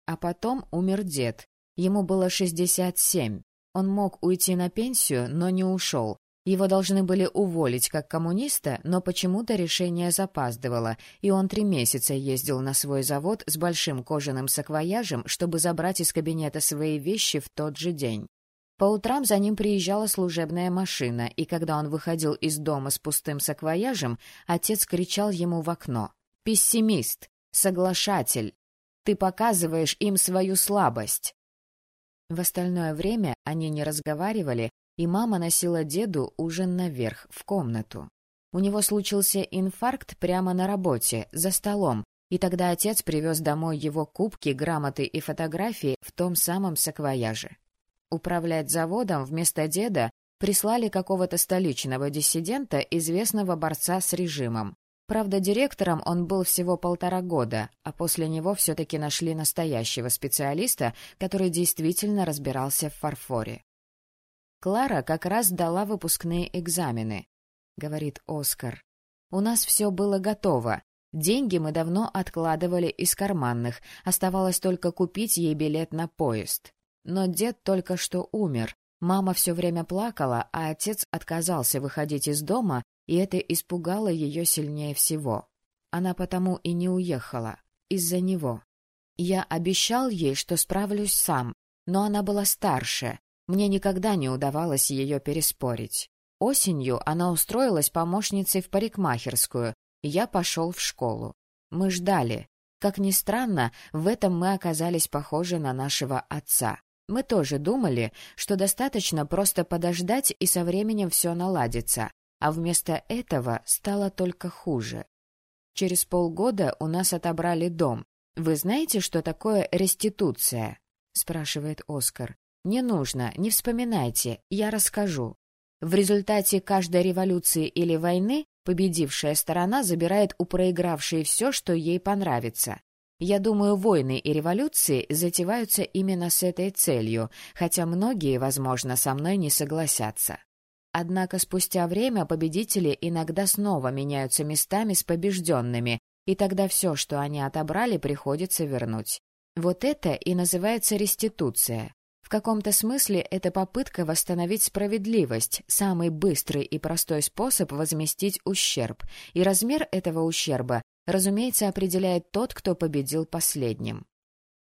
А потом умер дед. Ему было 67. Он мог уйти на пенсию, но не ушел. Его должны были уволить как коммуниста, но почему-то решение запаздывало, и он три месяца ездил на свой завод с большим кожаным саквояжем, чтобы забрать из кабинета свои вещи в тот же день. По утрам за ним приезжала служебная машина, и когда он выходил из дома с пустым саквояжем, отец кричал ему в окно пессимист, соглашатель. Ты показываешь им свою слабость. В остальное время они не разговаривали, и мама носила деду ужин наверх, в комнату. У него случился инфаркт прямо на работе, за столом, и тогда отец привез домой его кубки, грамоты и фотографии в том самом саквояже. Управлять заводом вместо деда прислали какого-то столичного диссидента, известного борца с режимом. Правда, директором он был всего полтора года, а после него все-таки нашли настоящего специалиста, который действительно разбирался в фарфоре. «Клара как раз дала выпускные экзамены», — говорит Оскар. «У нас все было готово. Деньги мы давно откладывали из карманных, оставалось только купить ей билет на поезд. Но дед только что умер, Мама все время плакала, а отец отказался выходить из дома и это испугало ее сильнее всего. Она потому и не уехала. Из-за него. Я обещал ей, что справлюсь сам, но она была старше. Мне никогда не удавалось ее переспорить. Осенью она устроилась помощницей в парикмахерскую, и я пошел в школу. Мы ждали. Как ни странно, в этом мы оказались похожи на нашего отца. Мы тоже думали, что достаточно просто подождать, и со временем все наладится а вместо этого стало только хуже. Через полгода у нас отобрали дом. Вы знаете, что такое реституция? — спрашивает Оскар. — Не нужно, не вспоминайте, я расскажу. В результате каждой революции или войны победившая сторона забирает у проигравшей все, что ей понравится. Я думаю, войны и революции затеваются именно с этой целью, хотя многие, возможно, со мной не согласятся. Однако спустя время победители иногда снова меняются местами с побежденными, и тогда все, что они отобрали, приходится вернуть. Вот это и называется реституция. В каком-то смысле это попытка восстановить справедливость, самый быстрый и простой способ возместить ущерб, и размер этого ущерба, разумеется, определяет тот, кто победил последним.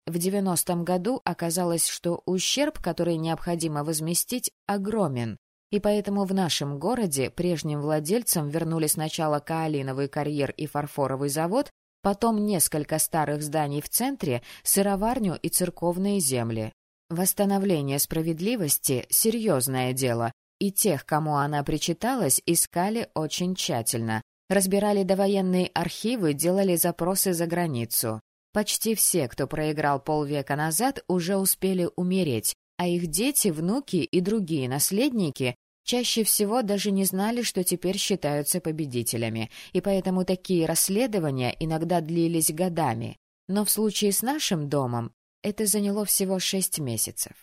В 90-м году оказалось, что ущерб, который необходимо возместить, огромен, и поэтому в нашем городе прежним владельцам вернули сначала каолиновый карьер и фарфоровый завод, потом несколько старых зданий в центре, сыроварню и церковные земли. Восстановление справедливости — серьезное дело, и тех, кому она причиталась, искали очень тщательно. Разбирали довоенные архивы, делали запросы за границу. Почти все, кто проиграл полвека назад, уже успели умереть, а их дети, внуки и другие наследники чаще всего даже не знали, что теперь считаются победителями, и поэтому такие расследования иногда длились годами. Но в случае с нашим домом это заняло всего шесть месяцев.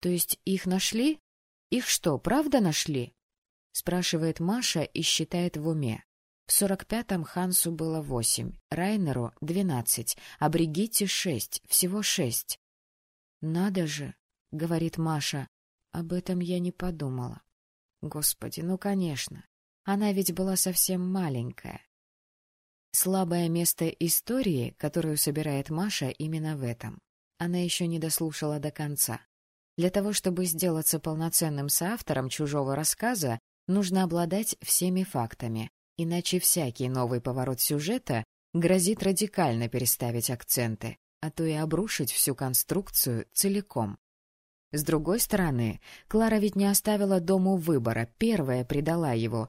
То есть их нашли? Их что, правда нашли? Спрашивает Маша и считает в уме. В сорок пятом Хансу было восемь, Райнеру — двенадцать, а Бригитте — шесть, всего шесть. — Надо же, — говорит Маша, об этом я не подумала. Господи, ну, конечно. Она ведь была совсем маленькая. Слабое место истории, которую собирает Маша, именно в этом. Она еще не дослушала до конца. Для того, чтобы сделаться полноценным соавтором чужого рассказа, нужно обладать всеми фактами, иначе всякий новый поворот сюжета грозит радикально переставить акценты, а то и обрушить всю конструкцию целиком. С другой стороны, Клара ведь не оставила дому выбора, первая предала его.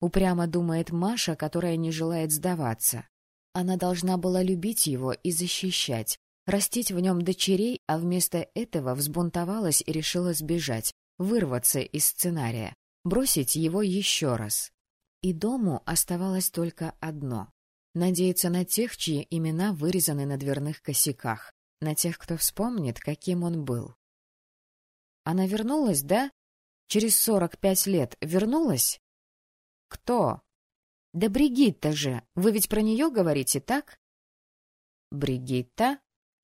Упрямо думает Маша, которая не желает сдаваться. Она должна была любить его и защищать, растить в нем дочерей, а вместо этого взбунтовалась и решила сбежать, вырваться из сценария, бросить его еще раз. И дому оставалось только одно — надеяться на тех, чьи имена вырезаны на дверных косяках, на тех, кто вспомнит, каким он был. Она вернулась, да? Через сорок пять лет вернулась? Кто? Да Бригитта же. Вы ведь про нее говорите, так? Бригитта?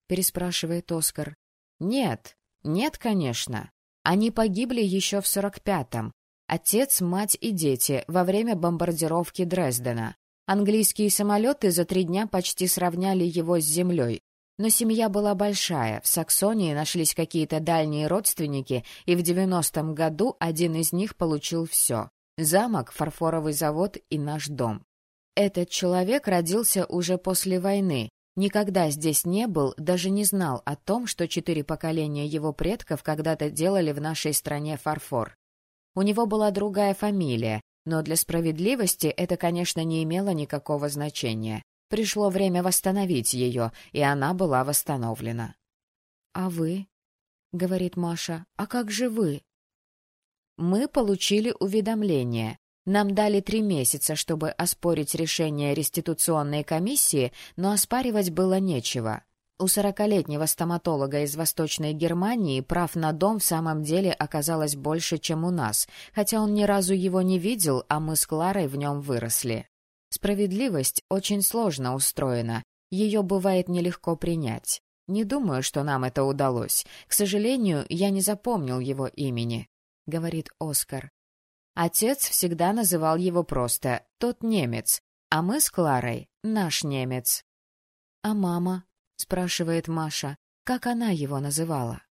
Переспрашивает Оскар. Нет, нет, конечно. Они погибли еще в сорок пятом. Отец, мать и дети во время бомбардировки Дрездена. Английские самолеты за три дня почти сравняли его с землей, но семья была большая, в Саксонии нашлись какие-то дальние родственники, и в девяностом году один из них получил все — замок, фарфоровый завод и наш дом. Этот человек родился уже после войны, никогда здесь не был, даже не знал о том, что четыре поколения его предков когда-то делали в нашей стране фарфор. У него была другая фамилия, но для справедливости это, конечно, не имело никакого значения. Пришло время восстановить ее, и она была восстановлена. — А вы? — говорит Маша. — А как же вы? — Мы получили уведомление. Нам дали три месяца, чтобы оспорить решение реституционной комиссии, но оспаривать было нечего. У сорокалетнего стоматолога из Восточной Германии прав на дом в самом деле оказалось больше, чем у нас, хотя он ни разу его не видел, а мы с Кларой в нем выросли. Справедливость очень сложно устроена, ее бывает нелегко принять. Не думаю, что нам это удалось. К сожалению, я не запомнил его имени, — говорит Оскар. Отец всегда называл его просто «тот немец», а мы с Кларой — наш немец. — А мама? — спрашивает Маша. Как она его называла?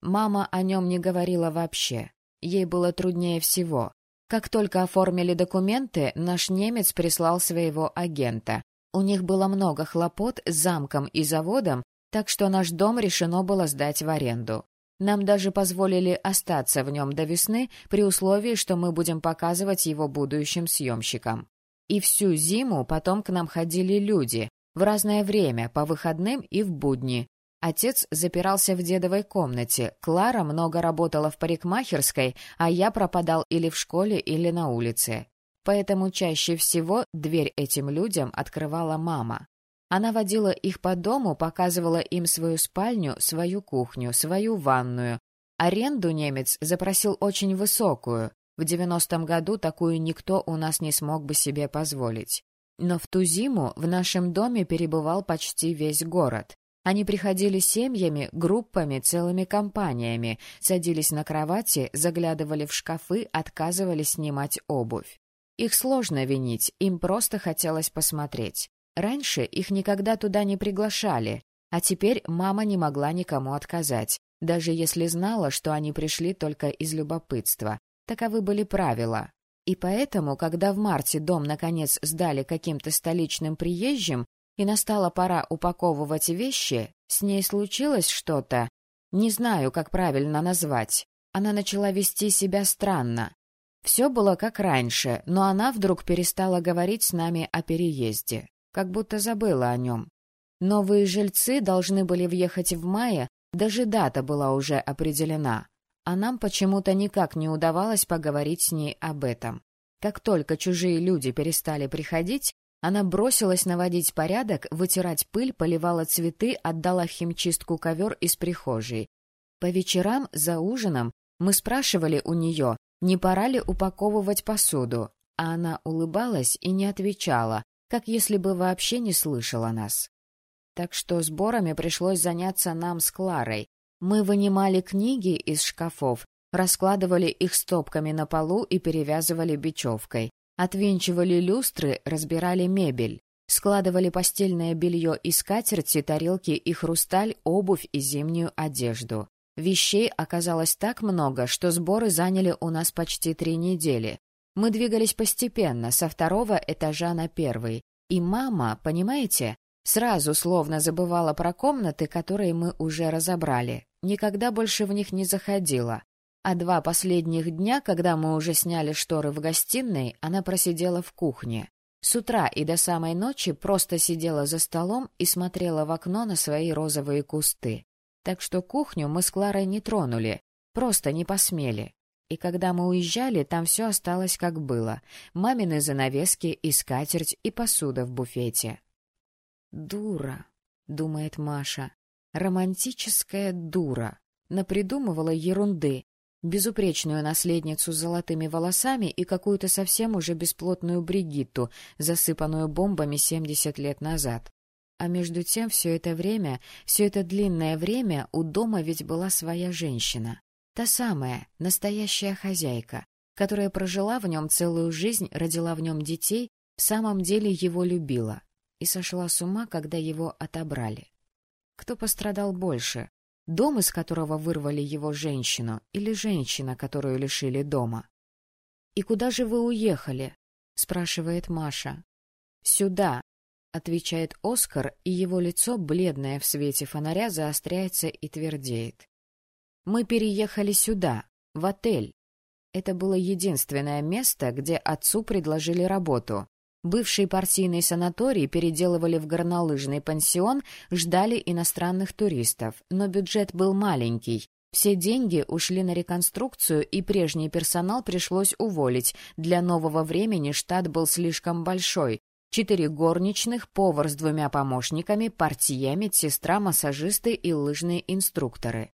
Мама о нем не говорила вообще. Ей было труднее всего. Как только оформили документы, наш немец прислал своего агента. У них было много хлопот с замком и заводом, так что наш дом решено было сдать в аренду. Нам даже позволили остаться в нем до весны при условии, что мы будем показывать его будущим съемщикам. И всю зиму потом к нам ходили люди, в разное время, по выходным и в будни, Отец запирался в дедовой комнате, Клара много работала в парикмахерской, а я пропадал или в школе, или на улице. Поэтому чаще всего дверь этим людям открывала мама. Она водила их по дому, показывала им свою спальню, свою кухню, свою ванную. Аренду немец запросил очень высокую. В девяностом году такую никто у нас не смог бы себе позволить. Но в ту зиму в нашем доме перебывал почти весь город. Они приходили семьями, группами, целыми компаниями, садились на кровати, заглядывали в шкафы, отказывались снимать обувь. Их сложно винить, им просто хотелось посмотреть. Раньше их никогда туда не приглашали, а теперь мама не могла никому отказать, даже если знала, что они пришли только из любопытства. Таковы были правила. И поэтому, когда в марте дом наконец сдали каким-то столичным приезжим, и настала пора упаковывать вещи, с ней случилось что-то, не знаю, как правильно назвать. Она начала вести себя странно. Все было как раньше, но она вдруг перестала говорить с нами о переезде, как будто забыла о нем. Новые жильцы должны были въехать в мае, даже дата была уже определена, а нам почему-то никак не удавалось поговорить с ней об этом. Как только чужие люди перестали приходить, она бросилась наводить порядок, вытирать пыль, поливала цветы, отдала химчистку ковер из прихожей. По вечерам за ужином мы спрашивали у нее, не пора ли упаковывать посуду, а она улыбалась и не отвечала, как если бы вообще не слышала нас. Так что сборами пришлось заняться нам с Кларой. Мы вынимали книги из шкафов, раскладывали их стопками на полу и перевязывали бечевкой. Отвинчивали люстры, разбирали мебель. Складывали постельное белье и скатерти, тарелки и хрусталь, обувь и зимнюю одежду. Вещей оказалось так много, что сборы заняли у нас почти три недели. Мы двигались постепенно, со второго этажа на первый. И мама, понимаете, сразу словно забывала про комнаты, которые мы уже разобрали. Никогда больше в них не заходила. А два последних дня, когда мы уже сняли шторы в гостиной, она просидела в кухне. С утра и до самой ночи просто сидела за столом и смотрела в окно на свои розовые кусты. Так что кухню мы с Кларой не тронули, просто не посмели. И когда мы уезжали, там все осталось как было. Мамины занавески и скатерть, и посуда в буфете. «Дура», — думает Маша, — «романтическая дура». Напридумывала ерунды, безупречную наследницу с золотыми волосами и какую-то совсем уже бесплотную Бригитту, засыпанную бомбами семьдесят лет назад. А между тем все это время, все это длинное время у дома ведь была своя женщина. Та самая, настоящая хозяйка, которая прожила в нем целую жизнь, родила в нем детей, в самом деле его любила и сошла с ума, когда его отобрали. Кто пострадал больше, Дом, из которого вырвали его женщину, или женщина, которую лишили дома? — И куда же вы уехали? — спрашивает Маша. — Сюда, — отвечает Оскар, и его лицо, бледное в свете фонаря, заостряется и твердеет. — Мы переехали сюда, в отель. Это было единственное место, где отцу предложили работу. Бывший партийный санаторий переделывали в горнолыжный пансион, ждали иностранных туристов, но бюджет был маленький. Все деньги ушли на реконструкцию, и прежний персонал пришлось уволить. Для нового времени штат был слишком большой. Четыре горничных, повар с двумя помощниками, портье, медсестра, массажисты и лыжные инструкторы.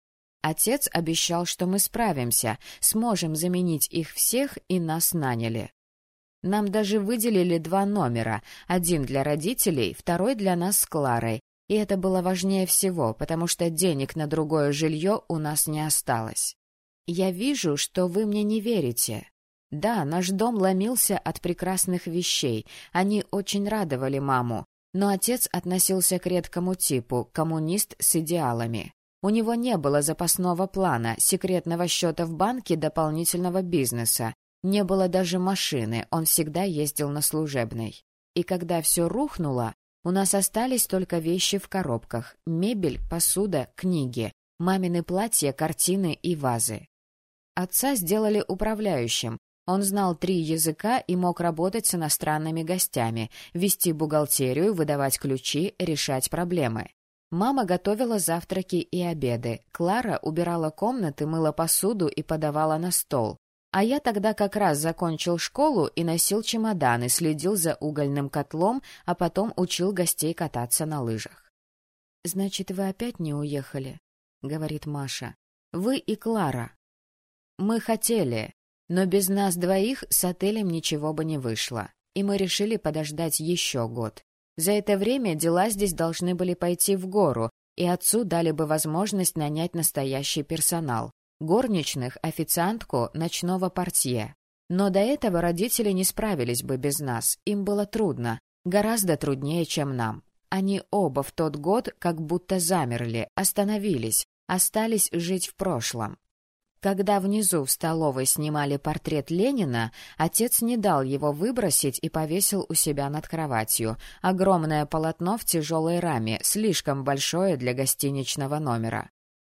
Отец обещал, что мы справимся, сможем заменить их всех, и нас наняли. Нам даже выделили два номера, один для родителей, второй для нас с Кларой. И это было важнее всего, потому что денег на другое жилье у нас не осталось. Я вижу, что вы мне не верите. Да, наш дом ломился от прекрасных вещей, они очень радовали маму, но отец относился к редкому типу, коммунист с идеалами. У него не было запасного плана, секретного счета в банке, дополнительного бизнеса. Не было даже машины, он всегда ездил на служебной. И когда все рухнуло, у нас остались только вещи в коробках, мебель, посуда, книги, мамины платья, картины и вазы. Отца сделали управляющим. Он знал три языка и мог работать с иностранными гостями, вести бухгалтерию, выдавать ключи, решать проблемы. Мама готовила завтраки и обеды. Клара убирала комнаты, мыла посуду и подавала на стол. А я тогда как раз закончил школу и носил чемоданы, следил за угольным котлом, а потом учил гостей кататься на лыжах. — Значит, вы опять не уехали? — говорит Маша. — Вы и Клара. — Мы хотели, но без нас двоих с отелем ничего бы не вышло, и мы решили подождать еще год. За это время дела здесь должны были пойти в гору, и отцу дали бы возможность нанять настоящий персонал — горничных, официантку, ночного портье. Но до этого родители не справились бы без нас, им было трудно, гораздо труднее, чем нам. Они оба в тот год как будто замерли, остановились, остались жить в прошлом. Когда внизу в столовой снимали портрет Ленина, отец не дал его выбросить и повесил у себя над кроватью. Огромное полотно в тяжелой раме, слишком большое для гостиничного номера.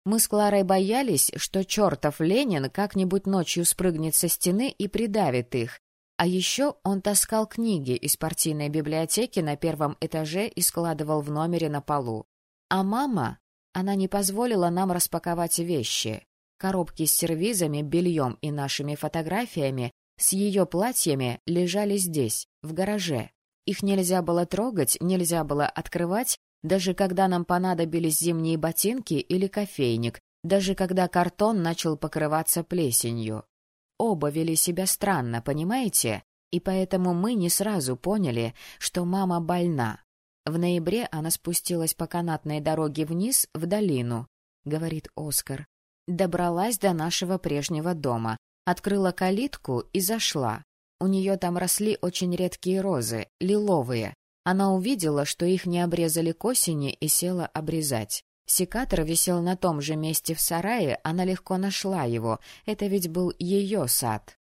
Мы с Кларой боялись, что чертов Ленин как-нибудь ночью спрыгнет со стены и придавит их. А еще он таскал книги из партийной библиотеки на первом этаже и складывал в номере на полу. А мама, она не позволила нам распаковать вещи. Коробки с сервизами, бельем и нашими фотографиями с ее платьями лежали здесь, в гараже. Их нельзя было трогать, нельзя было открывать, даже когда нам понадобились зимние ботинки или кофейник, даже когда картон начал покрываться плесенью. Оба вели себя странно, понимаете? И поэтому мы не сразу поняли, что мама больна. В ноябре она спустилась по канатной дороге вниз, в долину, — говорит Оскар. Добралась до нашего прежнего дома, открыла калитку и зашла. У нее там росли очень редкие розы, лиловые. Она увидела, что их не обрезали к осени, и села обрезать. Секатор висел на том же месте в сарае, она легко нашла его. Это ведь был ее сад.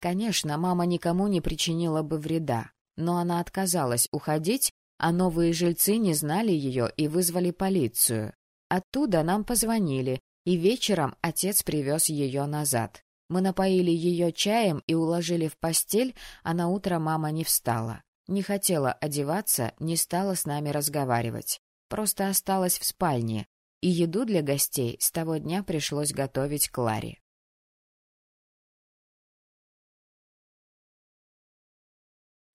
Конечно, мама никому не причинила бы вреда, но она отказалась уходить, а новые жильцы не знали ее и вызвали полицию. Оттуда нам позвонили, и вечером отец привез ее назад. Мы напоили ее чаем и уложили в постель, а на утро мама не встала. Не хотела одеваться, не стала с нами разговаривать. Просто осталась в спальне, и еду для гостей с того дня пришлось готовить Кларе.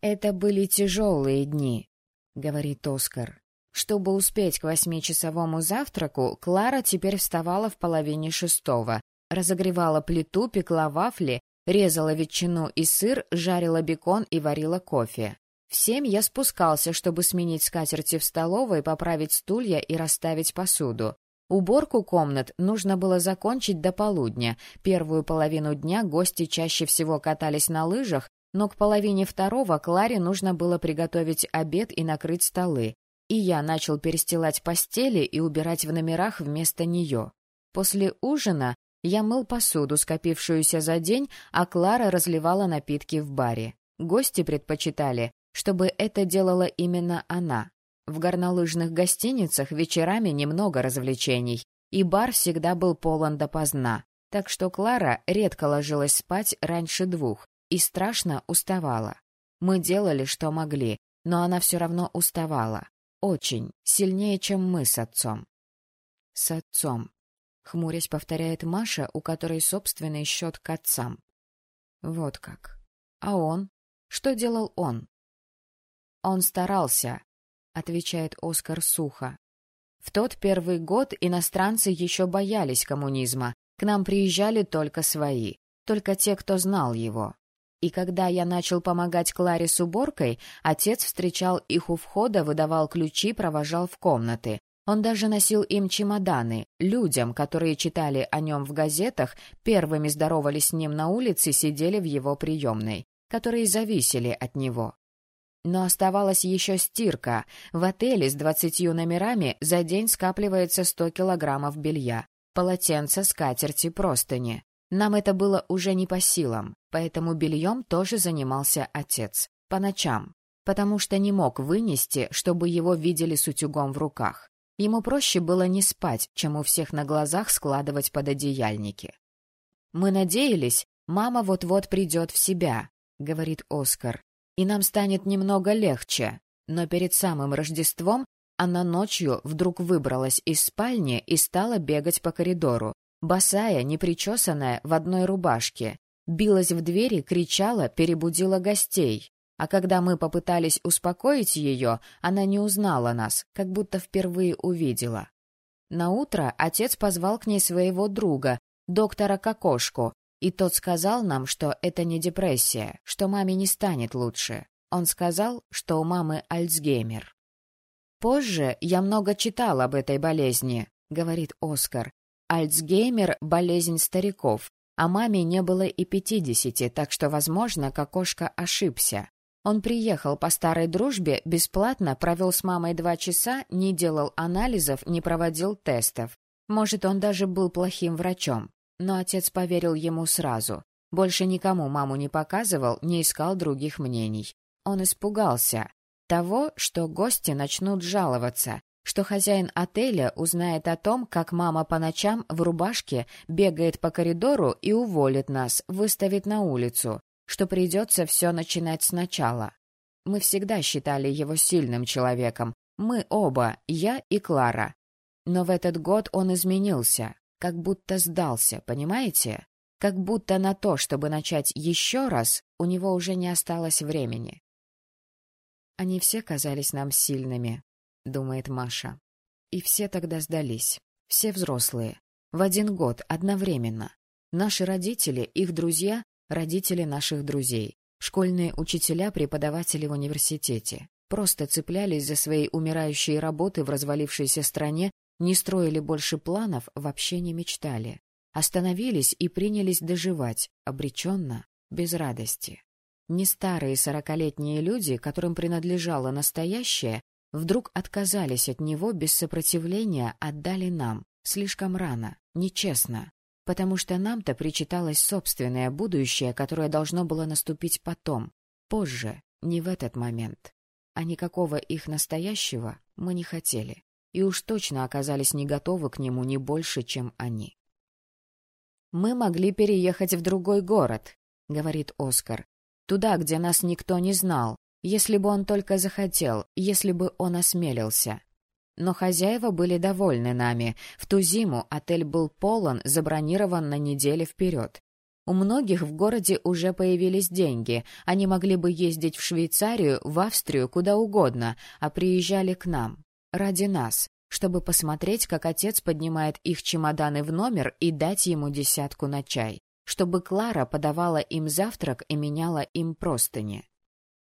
«Это были тяжелые дни», — говорит Оскар. Чтобы успеть к восьмичасовому завтраку, Клара теперь вставала в половине шестого, разогревала плиту, пекла вафли, резала ветчину и сыр, жарила бекон и варила кофе. В семь я спускался, чтобы сменить скатерти в столовой, поправить стулья и расставить посуду. Уборку комнат нужно было закончить до полудня. Первую половину дня гости чаще всего катались на лыжах, но к половине второго Кларе нужно было приготовить обед и накрыть столы и я начал перестилать постели и убирать в номерах вместо нее. После ужина я мыл посуду, скопившуюся за день, а Клара разливала напитки в баре. Гости предпочитали, чтобы это делала именно она. В горнолыжных гостиницах вечерами немного развлечений, и бар всегда был полон допоздна, так что Клара редко ложилась спать раньше двух и страшно уставала. Мы делали, что могли, но она все равно уставала. Очень, сильнее, чем мы с отцом. С отцом. Хмурясь повторяет Маша, у которой собственный счет к отцам. Вот как. А он? Что делал он? Он старался, отвечает Оскар сухо. В тот первый год иностранцы еще боялись коммунизма. К нам приезжали только свои, только те, кто знал его. И когда я начал помогать Кларе с уборкой, отец встречал их у входа, выдавал ключи, провожал в комнаты. Он даже носил им чемоданы. Людям, которые читали о нем в газетах, первыми здоровались с ним на улице, сидели в его приемной, которые зависели от него. Но оставалась еще стирка. В отеле с двадцатью номерами за день скапливается сто килограммов белья. Полотенца, скатерти, простыни. Нам это было уже не по силам, поэтому бельем тоже занимался отец. По ночам. Потому что не мог вынести, чтобы его видели с утюгом в руках. Ему проще было не спать, чем у всех на глазах складывать пододеяльники. «Мы надеялись, мама вот-вот придет в себя», — говорит Оскар, «и нам станет немного легче. Но перед самым Рождеством она ночью вдруг выбралась из спальни и стала бегать по коридору, Босая, непричесанная, в одной рубашке. Билась в двери, кричала, перебудила гостей. А когда мы попытались успокоить ее, она не узнала нас, как будто впервые увидела. Наутро отец позвал к ней своего друга, доктора Кокошку, и тот сказал нам, что это не депрессия, что маме не станет лучше. Он сказал, что у мамы Альцгеймер. «Позже я много читал об этой болезни», — говорит Оскар. «Альцгеймер — болезнь стариков, а маме не было и пятидесяти, так что, возможно, Кокошка ошибся. Он приехал по старой дружбе, бесплатно провел с мамой два часа, не делал анализов, не проводил тестов. Может, он даже был плохим врачом. Но отец поверил ему сразу. Больше никому маму не показывал, не искал других мнений. Он испугался того, что гости начнут жаловаться, что хозяин отеля узнает о том, как мама по ночам в рубашке бегает по коридору и уволит нас, выставит на улицу, что придется все начинать сначала. Мы всегда считали его сильным человеком, мы оба, я и Клара. Но в этот год он изменился, как будто сдался, понимаете? Как будто на то, чтобы начать еще раз, у него уже не осталось времени. Они все казались нам сильными, — думает Маша. И все тогда сдались. Все взрослые. В один год, одновременно. Наши родители, их друзья, родители наших друзей. Школьные учителя, преподаватели в университете. Просто цеплялись за свои умирающие работы в развалившейся стране, не строили больше планов, вообще не мечтали. Остановились и принялись доживать, обреченно, без радости. Не старые сорокалетние люди, которым принадлежало настоящее, вдруг отказались от него без сопротивления, отдали нам, слишком рано, нечестно, потому что нам-то причиталось собственное будущее, которое должно было наступить потом, позже, не в этот момент. А никакого их настоящего мы не хотели, и уж точно оказались не готовы к нему не больше, чем они. «Мы могли переехать в другой город», — говорит Оскар, — «туда, где нас никто не знал, если бы он только захотел, если бы он осмелился. Но хозяева были довольны нами. В ту зиму отель был полон, забронирован на неделю вперед. У многих в городе уже появились деньги. Они могли бы ездить в Швейцарию, в Австрию, куда угодно, а приезжали к нам. Ради нас. Чтобы посмотреть, как отец поднимает их чемоданы в номер и дать ему десятку на чай. Чтобы Клара подавала им завтрак и меняла им простыни.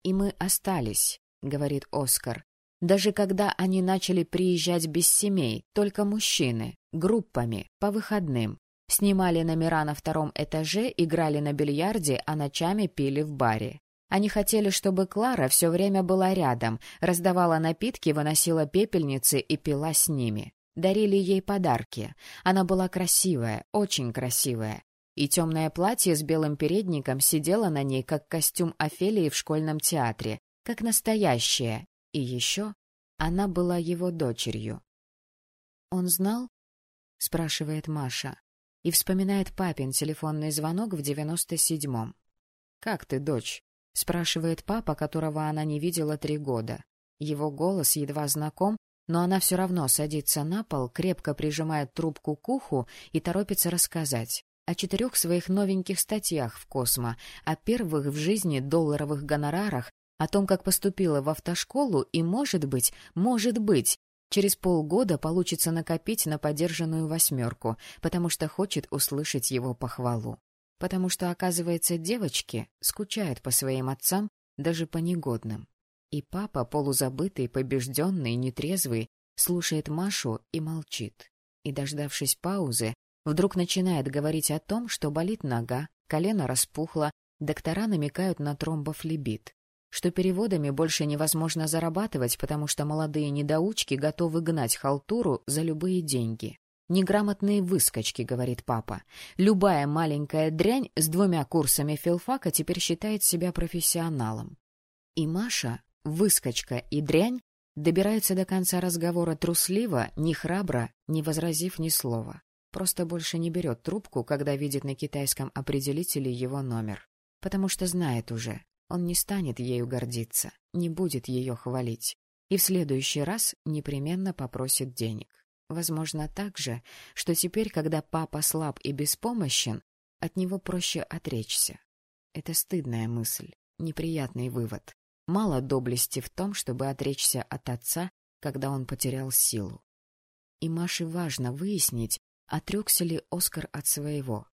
«И мы остались», — говорит Оскар. «Даже когда они начали приезжать без семей, только мужчины, группами, по выходным, снимали номера на втором этаже, играли на бильярде, а ночами пили в баре. Они хотели, чтобы Клара все время была рядом, раздавала напитки, выносила пепельницы и пила с ними. Дарили ей подарки. Она была красивая, очень красивая и темное платье с белым передником сидело на ней, как костюм Офелии в школьном театре, как настоящее. И еще она была его дочерью. «Он знал?» — спрашивает Маша. И вспоминает папин телефонный звонок в девяносто седьмом. «Как ты, дочь?» — спрашивает папа, которого она не видела три года. Его голос едва знаком, но она все равно садится на пол, крепко прижимает трубку к уху и торопится рассказать о четырех своих новеньких статьях в «Космо», о первых в жизни долларовых гонорарах, о том, как поступила в автошколу и, может быть, может быть, через полгода получится накопить на подержанную восьмерку, потому что хочет услышать его похвалу. Потому что, оказывается, девочки скучают по своим отцам, даже по негодным. И папа, полузабытый, побежденный, нетрезвый, слушает Машу и молчит. И, дождавшись паузы, Вдруг начинает говорить о том, что болит нога, колено распухло, доктора намекают на тромбофлебит, что переводами больше невозможно зарабатывать, потому что молодые недоучки готовы гнать халтуру за любые деньги. «Неграмотные выскочки», — говорит папа. «Любая маленькая дрянь с двумя курсами филфака теперь считает себя профессионалом». И Маша, выскочка и дрянь, добирается до конца разговора трусливо, не храбро, не возразив ни слова. Просто больше не берет трубку, когда видит на китайском определителе его номер. Потому что знает уже, он не станет ею гордиться, не будет ее хвалить. И в следующий раз непременно попросит денег. Возможно, так же, что теперь, когда папа слаб и беспомощен, от него проще отречься. Это стыдная мысль, неприятный вывод. Мало доблести в том, чтобы отречься от отца, когда он потерял силу. И Маше важно выяснить, отрекся ли Оскар от своего.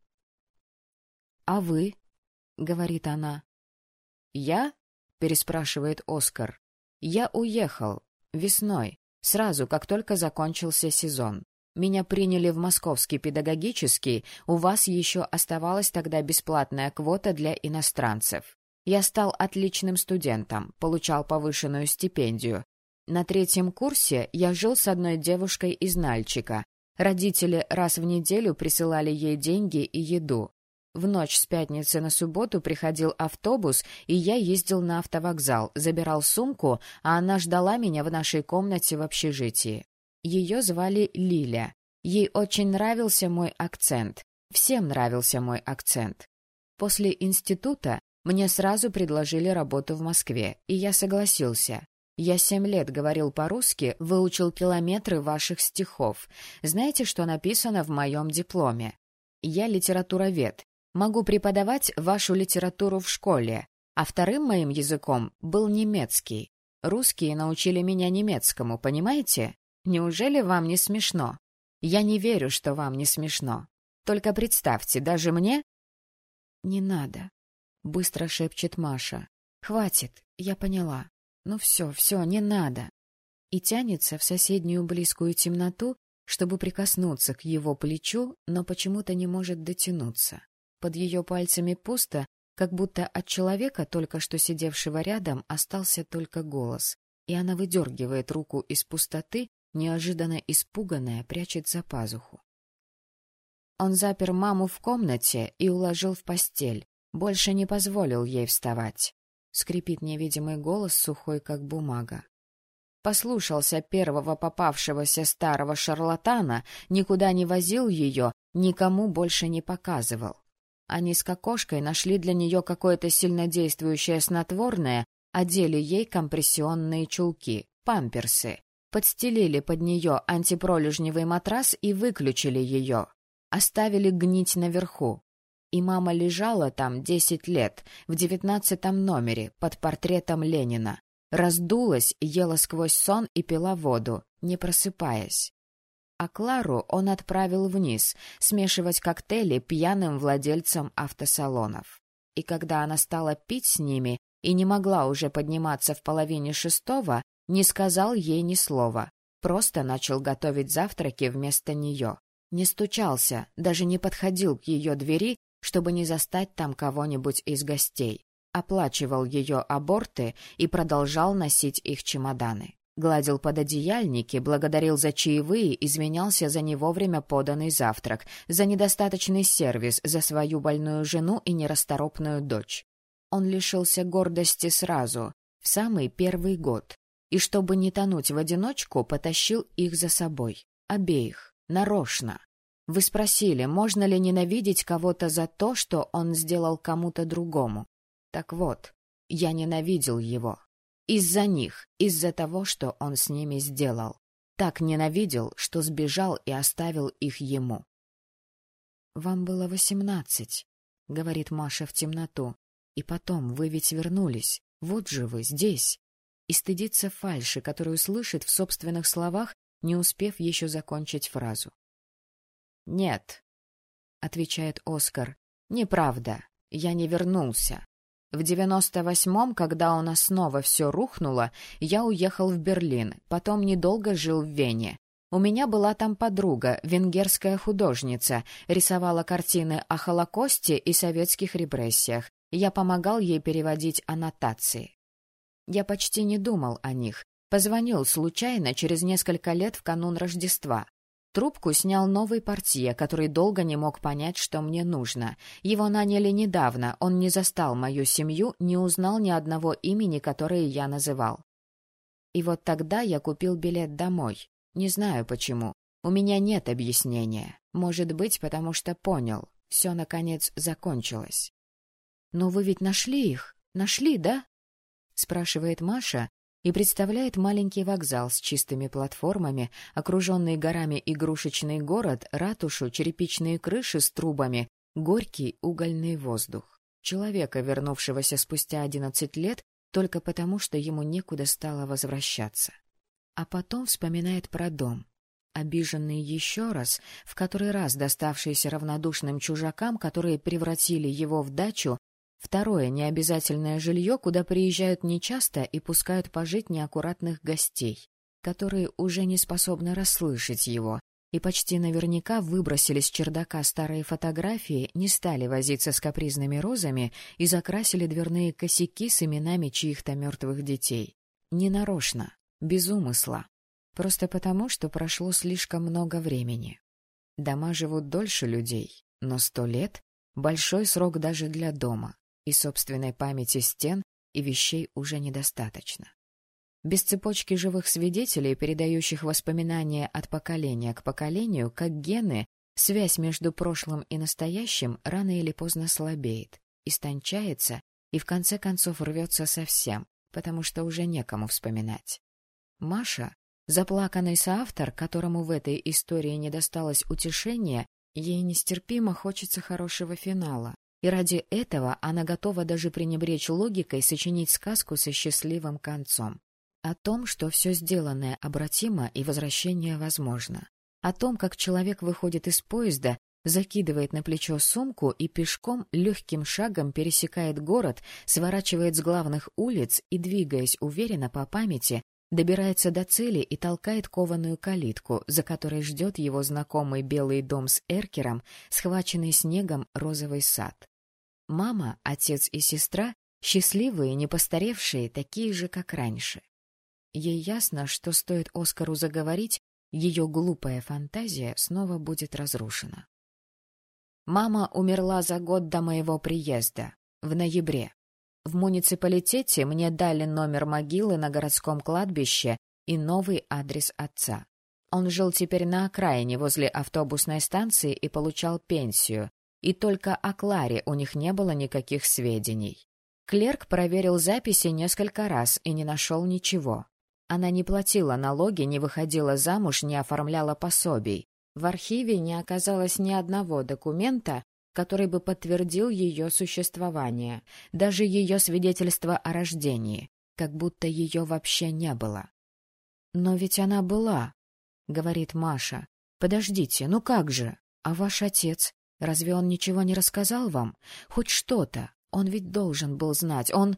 — А вы? — говорит она. — Я? — переспрашивает Оскар. — Я уехал. Весной, сразу, как только закончился сезон. Меня приняли в Московский педагогический, у вас еще оставалась тогда бесплатная квота для иностранцев. Я стал отличным студентом, получал повышенную стипендию. На третьем курсе я жил с одной девушкой из Нальчика. Родители раз в неделю присылали ей деньги и еду. В ночь с пятницы на субботу приходил автобус, и я ездил на автовокзал, забирал сумку, а она ждала меня в нашей комнате в общежитии. Ее звали Лиля. Ей очень нравился мой акцент. Всем нравился мой акцент. После института мне сразу предложили работу в Москве, и я согласился. Я семь лет говорил по-русски, выучил километры ваших стихов. Знаете, что написано в моем дипломе? Я литературовед. Могу преподавать вашу литературу в школе. А вторым моим языком был немецкий. Русские научили меня немецкому, понимаете? Неужели вам не смешно? Я не верю, что вам не смешно. Только представьте, даже мне... — Не надо, — быстро шепчет Маша. — Хватит, я поняла. Ну все, все, не надо. И тянется в соседнюю близкую темноту, чтобы прикоснуться к его плечу, но почему-то не может дотянуться. Под ее пальцами пусто, как будто от человека, только что сидевшего рядом, остался только голос, и она выдергивает руку из пустоты неожиданно испуганная, прячет за пазуху. Он запер маму в комнате и уложил в постель, больше не позволил ей вставать. Скрипит невидимый голос, сухой как бумага. Послушался первого попавшегося старого шарлатана, никуда не возил ее, никому больше не показывал. Они с кокошкой нашли для нее какое-то сильнодействующее снотворное, одели ей компрессионные чулки, памперсы подстелили под нее антипролежневый матрас и выключили ее. Оставили гнить наверху. И мама лежала там десять лет, в девятнадцатом номере, под портретом Ленина. Раздулась, ела сквозь сон и пила воду, не просыпаясь. А Клару он отправил вниз, смешивать коктейли пьяным владельцам автосалонов. И когда она стала пить с ними и не могла уже подниматься в половине шестого, не сказал ей ни слова, просто начал готовить завтраки вместо нее. Не стучался, даже не подходил к ее двери, чтобы не застать там кого-нибудь из гостей. Оплачивал ее аборты и продолжал носить их чемоданы. Гладил пододеяльники, благодарил за чаевые, изменялся за не вовремя поданный завтрак, за недостаточный сервис, за свою больную жену и нерасторопную дочь. Он лишился гордости сразу, в самый первый год, и, чтобы не тонуть в одиночку, потащил их за собой. Обеих. Нарочно. Вы спросили, можно ли ненавидеть кого-то за то, что он сделал кому-то другому. Так вот, я ненавидел его. Из-за них, из-за того, что он с ними сделал. Так ненавидел, что сбежал и оставил их ему. «Вам было восемнадцать», — говорит Маша в темноту. «И потом, вы ведь вернулись. Вот же вы, здесь и стыдится фальши, которую слышит в собственных словах, не успев еще закончить фразу. «Нет», — отвечает Оскар, — «неправда, я не вернулся. В девяносто восьмом, когда у нас снова все рухнуло, я уехал в Берлин, потом недолго жил в Вене. У меня была там подруга, венгерская художница, рисовала картины о Холокосте и советских репрессиях. Я помогал ей переводить аннотации. Я почти не думал о них. Позвонил случайно через несколько лет в канун Рождества. Трубку снял новый портье, который долго не мог понять, что мне нужно. Его наняли недавно, он не застал мою семью, не узнал ни одного имени, которое я называл. И вот тогда я купил билет домой. Не знаю почему. У меня нет объяснения. Может быть, потому что понял. Все, наконец, закончилось. Но вы ведь нашли их? Нашли, да? — спрашивает Маша и представляет маленький вокзал с чистыми платформами, окруженный горами игрушечный город, ратушу, черепичные крыши с трубами, горький угольный воздух. Человека, вернувшегося спустя одиннадцать лет, только потому, что ему некуда стало возвращаться. А потом вспоминает про дом, обиженный еще раз, в который раз доставшийся равнодушным чужакам, которые превратили его в дачу, Второе — необязательное жилье, куда приезжают нечасто и пускают пожить неаккуратных гостей. которые уже не способны расслышать его, и почти наверняка выбросили с чердака старые фотографии, не стали возиться с капризными розами и закрасили дверные косяки с именами чьих-то мертвых детей. Ненарочно, без умысла. Просто потому, что прошло слишком много времени. Дома живут дольше людей, но сто лет — большой срок даже для дома, и собственной памяти стен и вещей уже недостаточно. Без цепочки живых свидетелей, передающих воспоминания от поколения к поколению, как гены, связь между прошлым и настоящим рано или поздно слабеет, истончается и в конце концов рвется совсем, потому что уже некому вспоминать. Маша, заплаканный соавтор, которому в этой истории не досталось утешения, ей нестерпимо хочется хорошего финала, и ради этого она готова даже пренебречь логикой сочинить сказку со счастливым концом. О том, что все сделанное обратимо и возвращение возможно. О том, как человек выходит из поезда, закидывает на плечо сумку и пешком легким шагом пересекает город, сворачивает с главных улиц и, двигаясь уверенно по памяти, добирается до цели и толкает кованую калитку, за которой ждет его знакомый белый дом с эркером, схваченный снегом розовый сад. Мама, отец и сестра — счастливые, не постаревшие, такие же, как раньше. Ей ясно, что стоит Оскару заговорить, ее глупая фантазия снова будет разрушена. Мама умерла за год до моего приезда, в ноябре. В муниципалитете мне дали номер могилы на городском кладбище и новый адрес отца. Он жил теперь на окраине возле автобусной станции и получал пенсию, и только о Кларе у них не было никаких сведений. Клерк проверил записи несколько раз и не нашел ничего. Она не платила налоги, не выходила замуж, не оформляла пособий. В архиве не оказалось ни одного документа, который бы подтвердил ее существование, даже ее свидетельство о рождении, как будто ее вообще не было. «Но ведь она была», — говорит Маша. «Подождите, ну как же? А ваш отец? Разве он ничего не рассказал вам? Хоть что-то? Он ведь должен был знать. Он...»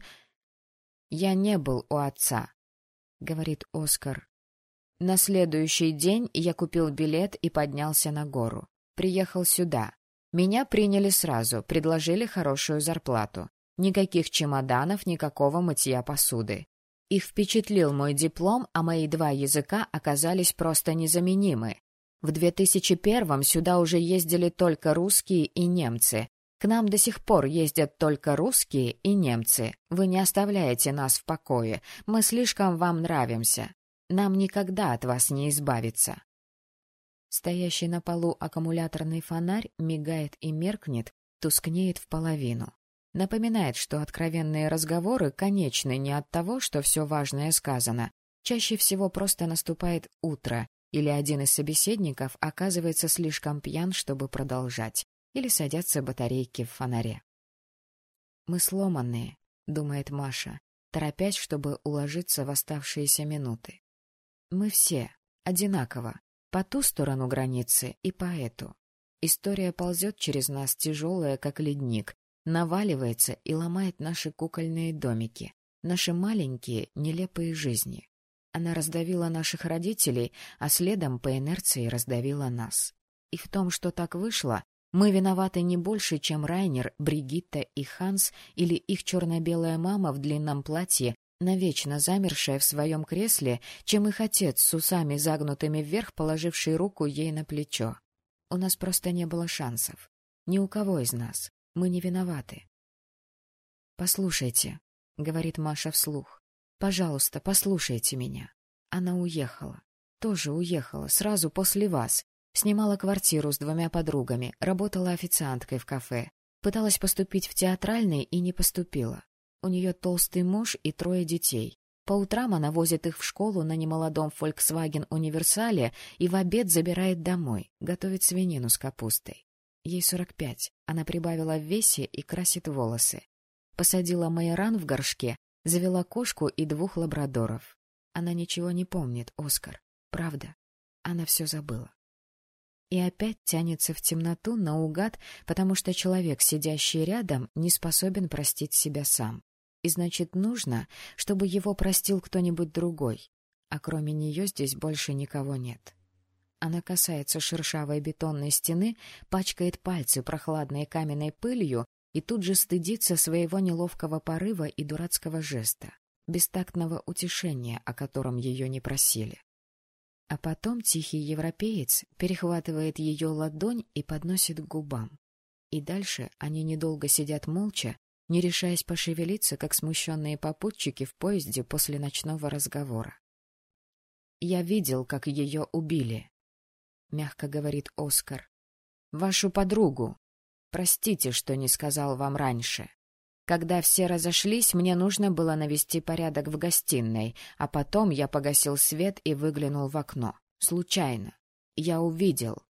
«Я не был у отца», — говорит Оскар. На следующий день я купил билет и поднялся на гору. Приехал сюда. Меня приняли сразу, предложили хорошую зарплату. Никаких чемоданов, никакого мытья посуды. Их впечатлил мой диплом, а мои два языка оказались просто незаменимы. В 2001-м сюда уже ездили только русские и немцы, к нам до сих пор ездят только русские и немцы. Вы не оставляете нас в покое. Мы слишком вам нравимся. Нам никогда от вас не избавиться. Стоящий на полу аккумуляторный фонарь мигает и меркнет, тускнеет в половину. Напоминает, что откровенные разговоры конечны не от того, что все важное сказано. Чаще всего просто наступает утро, или один из собеседников оказывается слишком пьян, чтобы продолжать или садятся батарейки в фонаре. «Мы сломанные», — думает Маша, торопясь, чтобы уложиться в оставшиеся минуты. «Мы все одинаково, по ту сторону границы и по эту. История ползет через нас, тяжелая, как ледник, наваливается и ломает наши кукольные домики, наши маленькие, нелепые жизни. Она раздавила наших родителей, а следом по инерции раздавила нас. И в том, что так вышло, мы виноваты не больше, чем Райнер, Бригитта и Ханс или их черно-белая мама в длинном платье, навечно замершая в своем кресле, чем их отец с усами загнутыми вверх, положивший руку ей на плечо. У нас просто не было шансов. Ни у кого из нас. Мы не виноваты. «Послушайте», — говорит Маша вслух, — «пожалуйста, послушайте меня». Она уехала. Тоже уехала, сразу после вас. Снимала квартиру с двумя подругами, работала официанткой в кафе. Пыталась поступить в театральный и не поступила. У нее толстый муж и трое детей. По утрам она возит их в школу на немолодом Volkswagen Универсале и в обед забирает домой, готовит свинину с капустой. Ей сорок пять, она прибавила в весе и красит волосы. Посадила майоран в горшке, завела кошку и двух лабрадоров. Она ничего не помнит, Оскар. Правда, она все забыла и опять тянется в темноту наугад, потому что человек, сидящий рядом, не способен простить себя сам. И значит, нужно, чтобы его простил кто-нибудь другой. а кроме нее здесь больше никого нет. Она касается шершавой бетонной стены, пачкает пальцы прохладной каменной пылью и тут же стыдится своего неловкого порыва и дурацкого жеста, бестактного утешения, о котором ее не просили. А потом тихий европеец перехватывает ее ладонь и подносит к губам. И дальше они недолго сидят молча, не решаясь пошевелиться, как смущенные попутчики в поезде после ночного разговора. «Я видел, как ее убили», — мягко говорит Оскар. «Вашу подругу. Простите, что не сказал вам раньше. Когда все разошлись, мне нужно было навести порядок в гостиной, а потом я погасил свет и выглянул в окно. Случайно. Я увидел».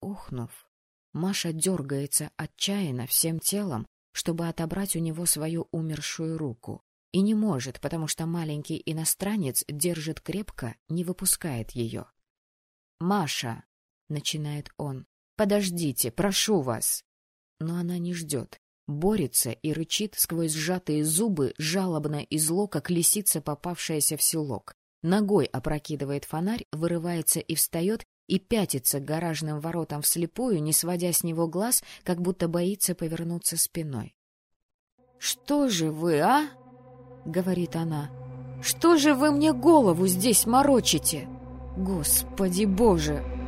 Ухнув, Маша дергается отчаянно всем телом, чтобы отобрать у него свою умершую руку. И не может, потому что маленький иностранец держит крепко, не выпускает ее. «Маша!» — начинает он. «Подождите, прошу вас!» Но она не ждет. Борется и рычит сквозь сжатые зубы, жалобно и зло, как лисица, попавшаяся в селок. Ногой опрокидывает фонарь, вырывается и встает, и пятится к гаражным воротам вслепую, не сводя с него глаз, как будто боится повернуться спиной. — Что же вы, а? — говорит она. — Что же вы мне голову здесь морочите? Господи боже!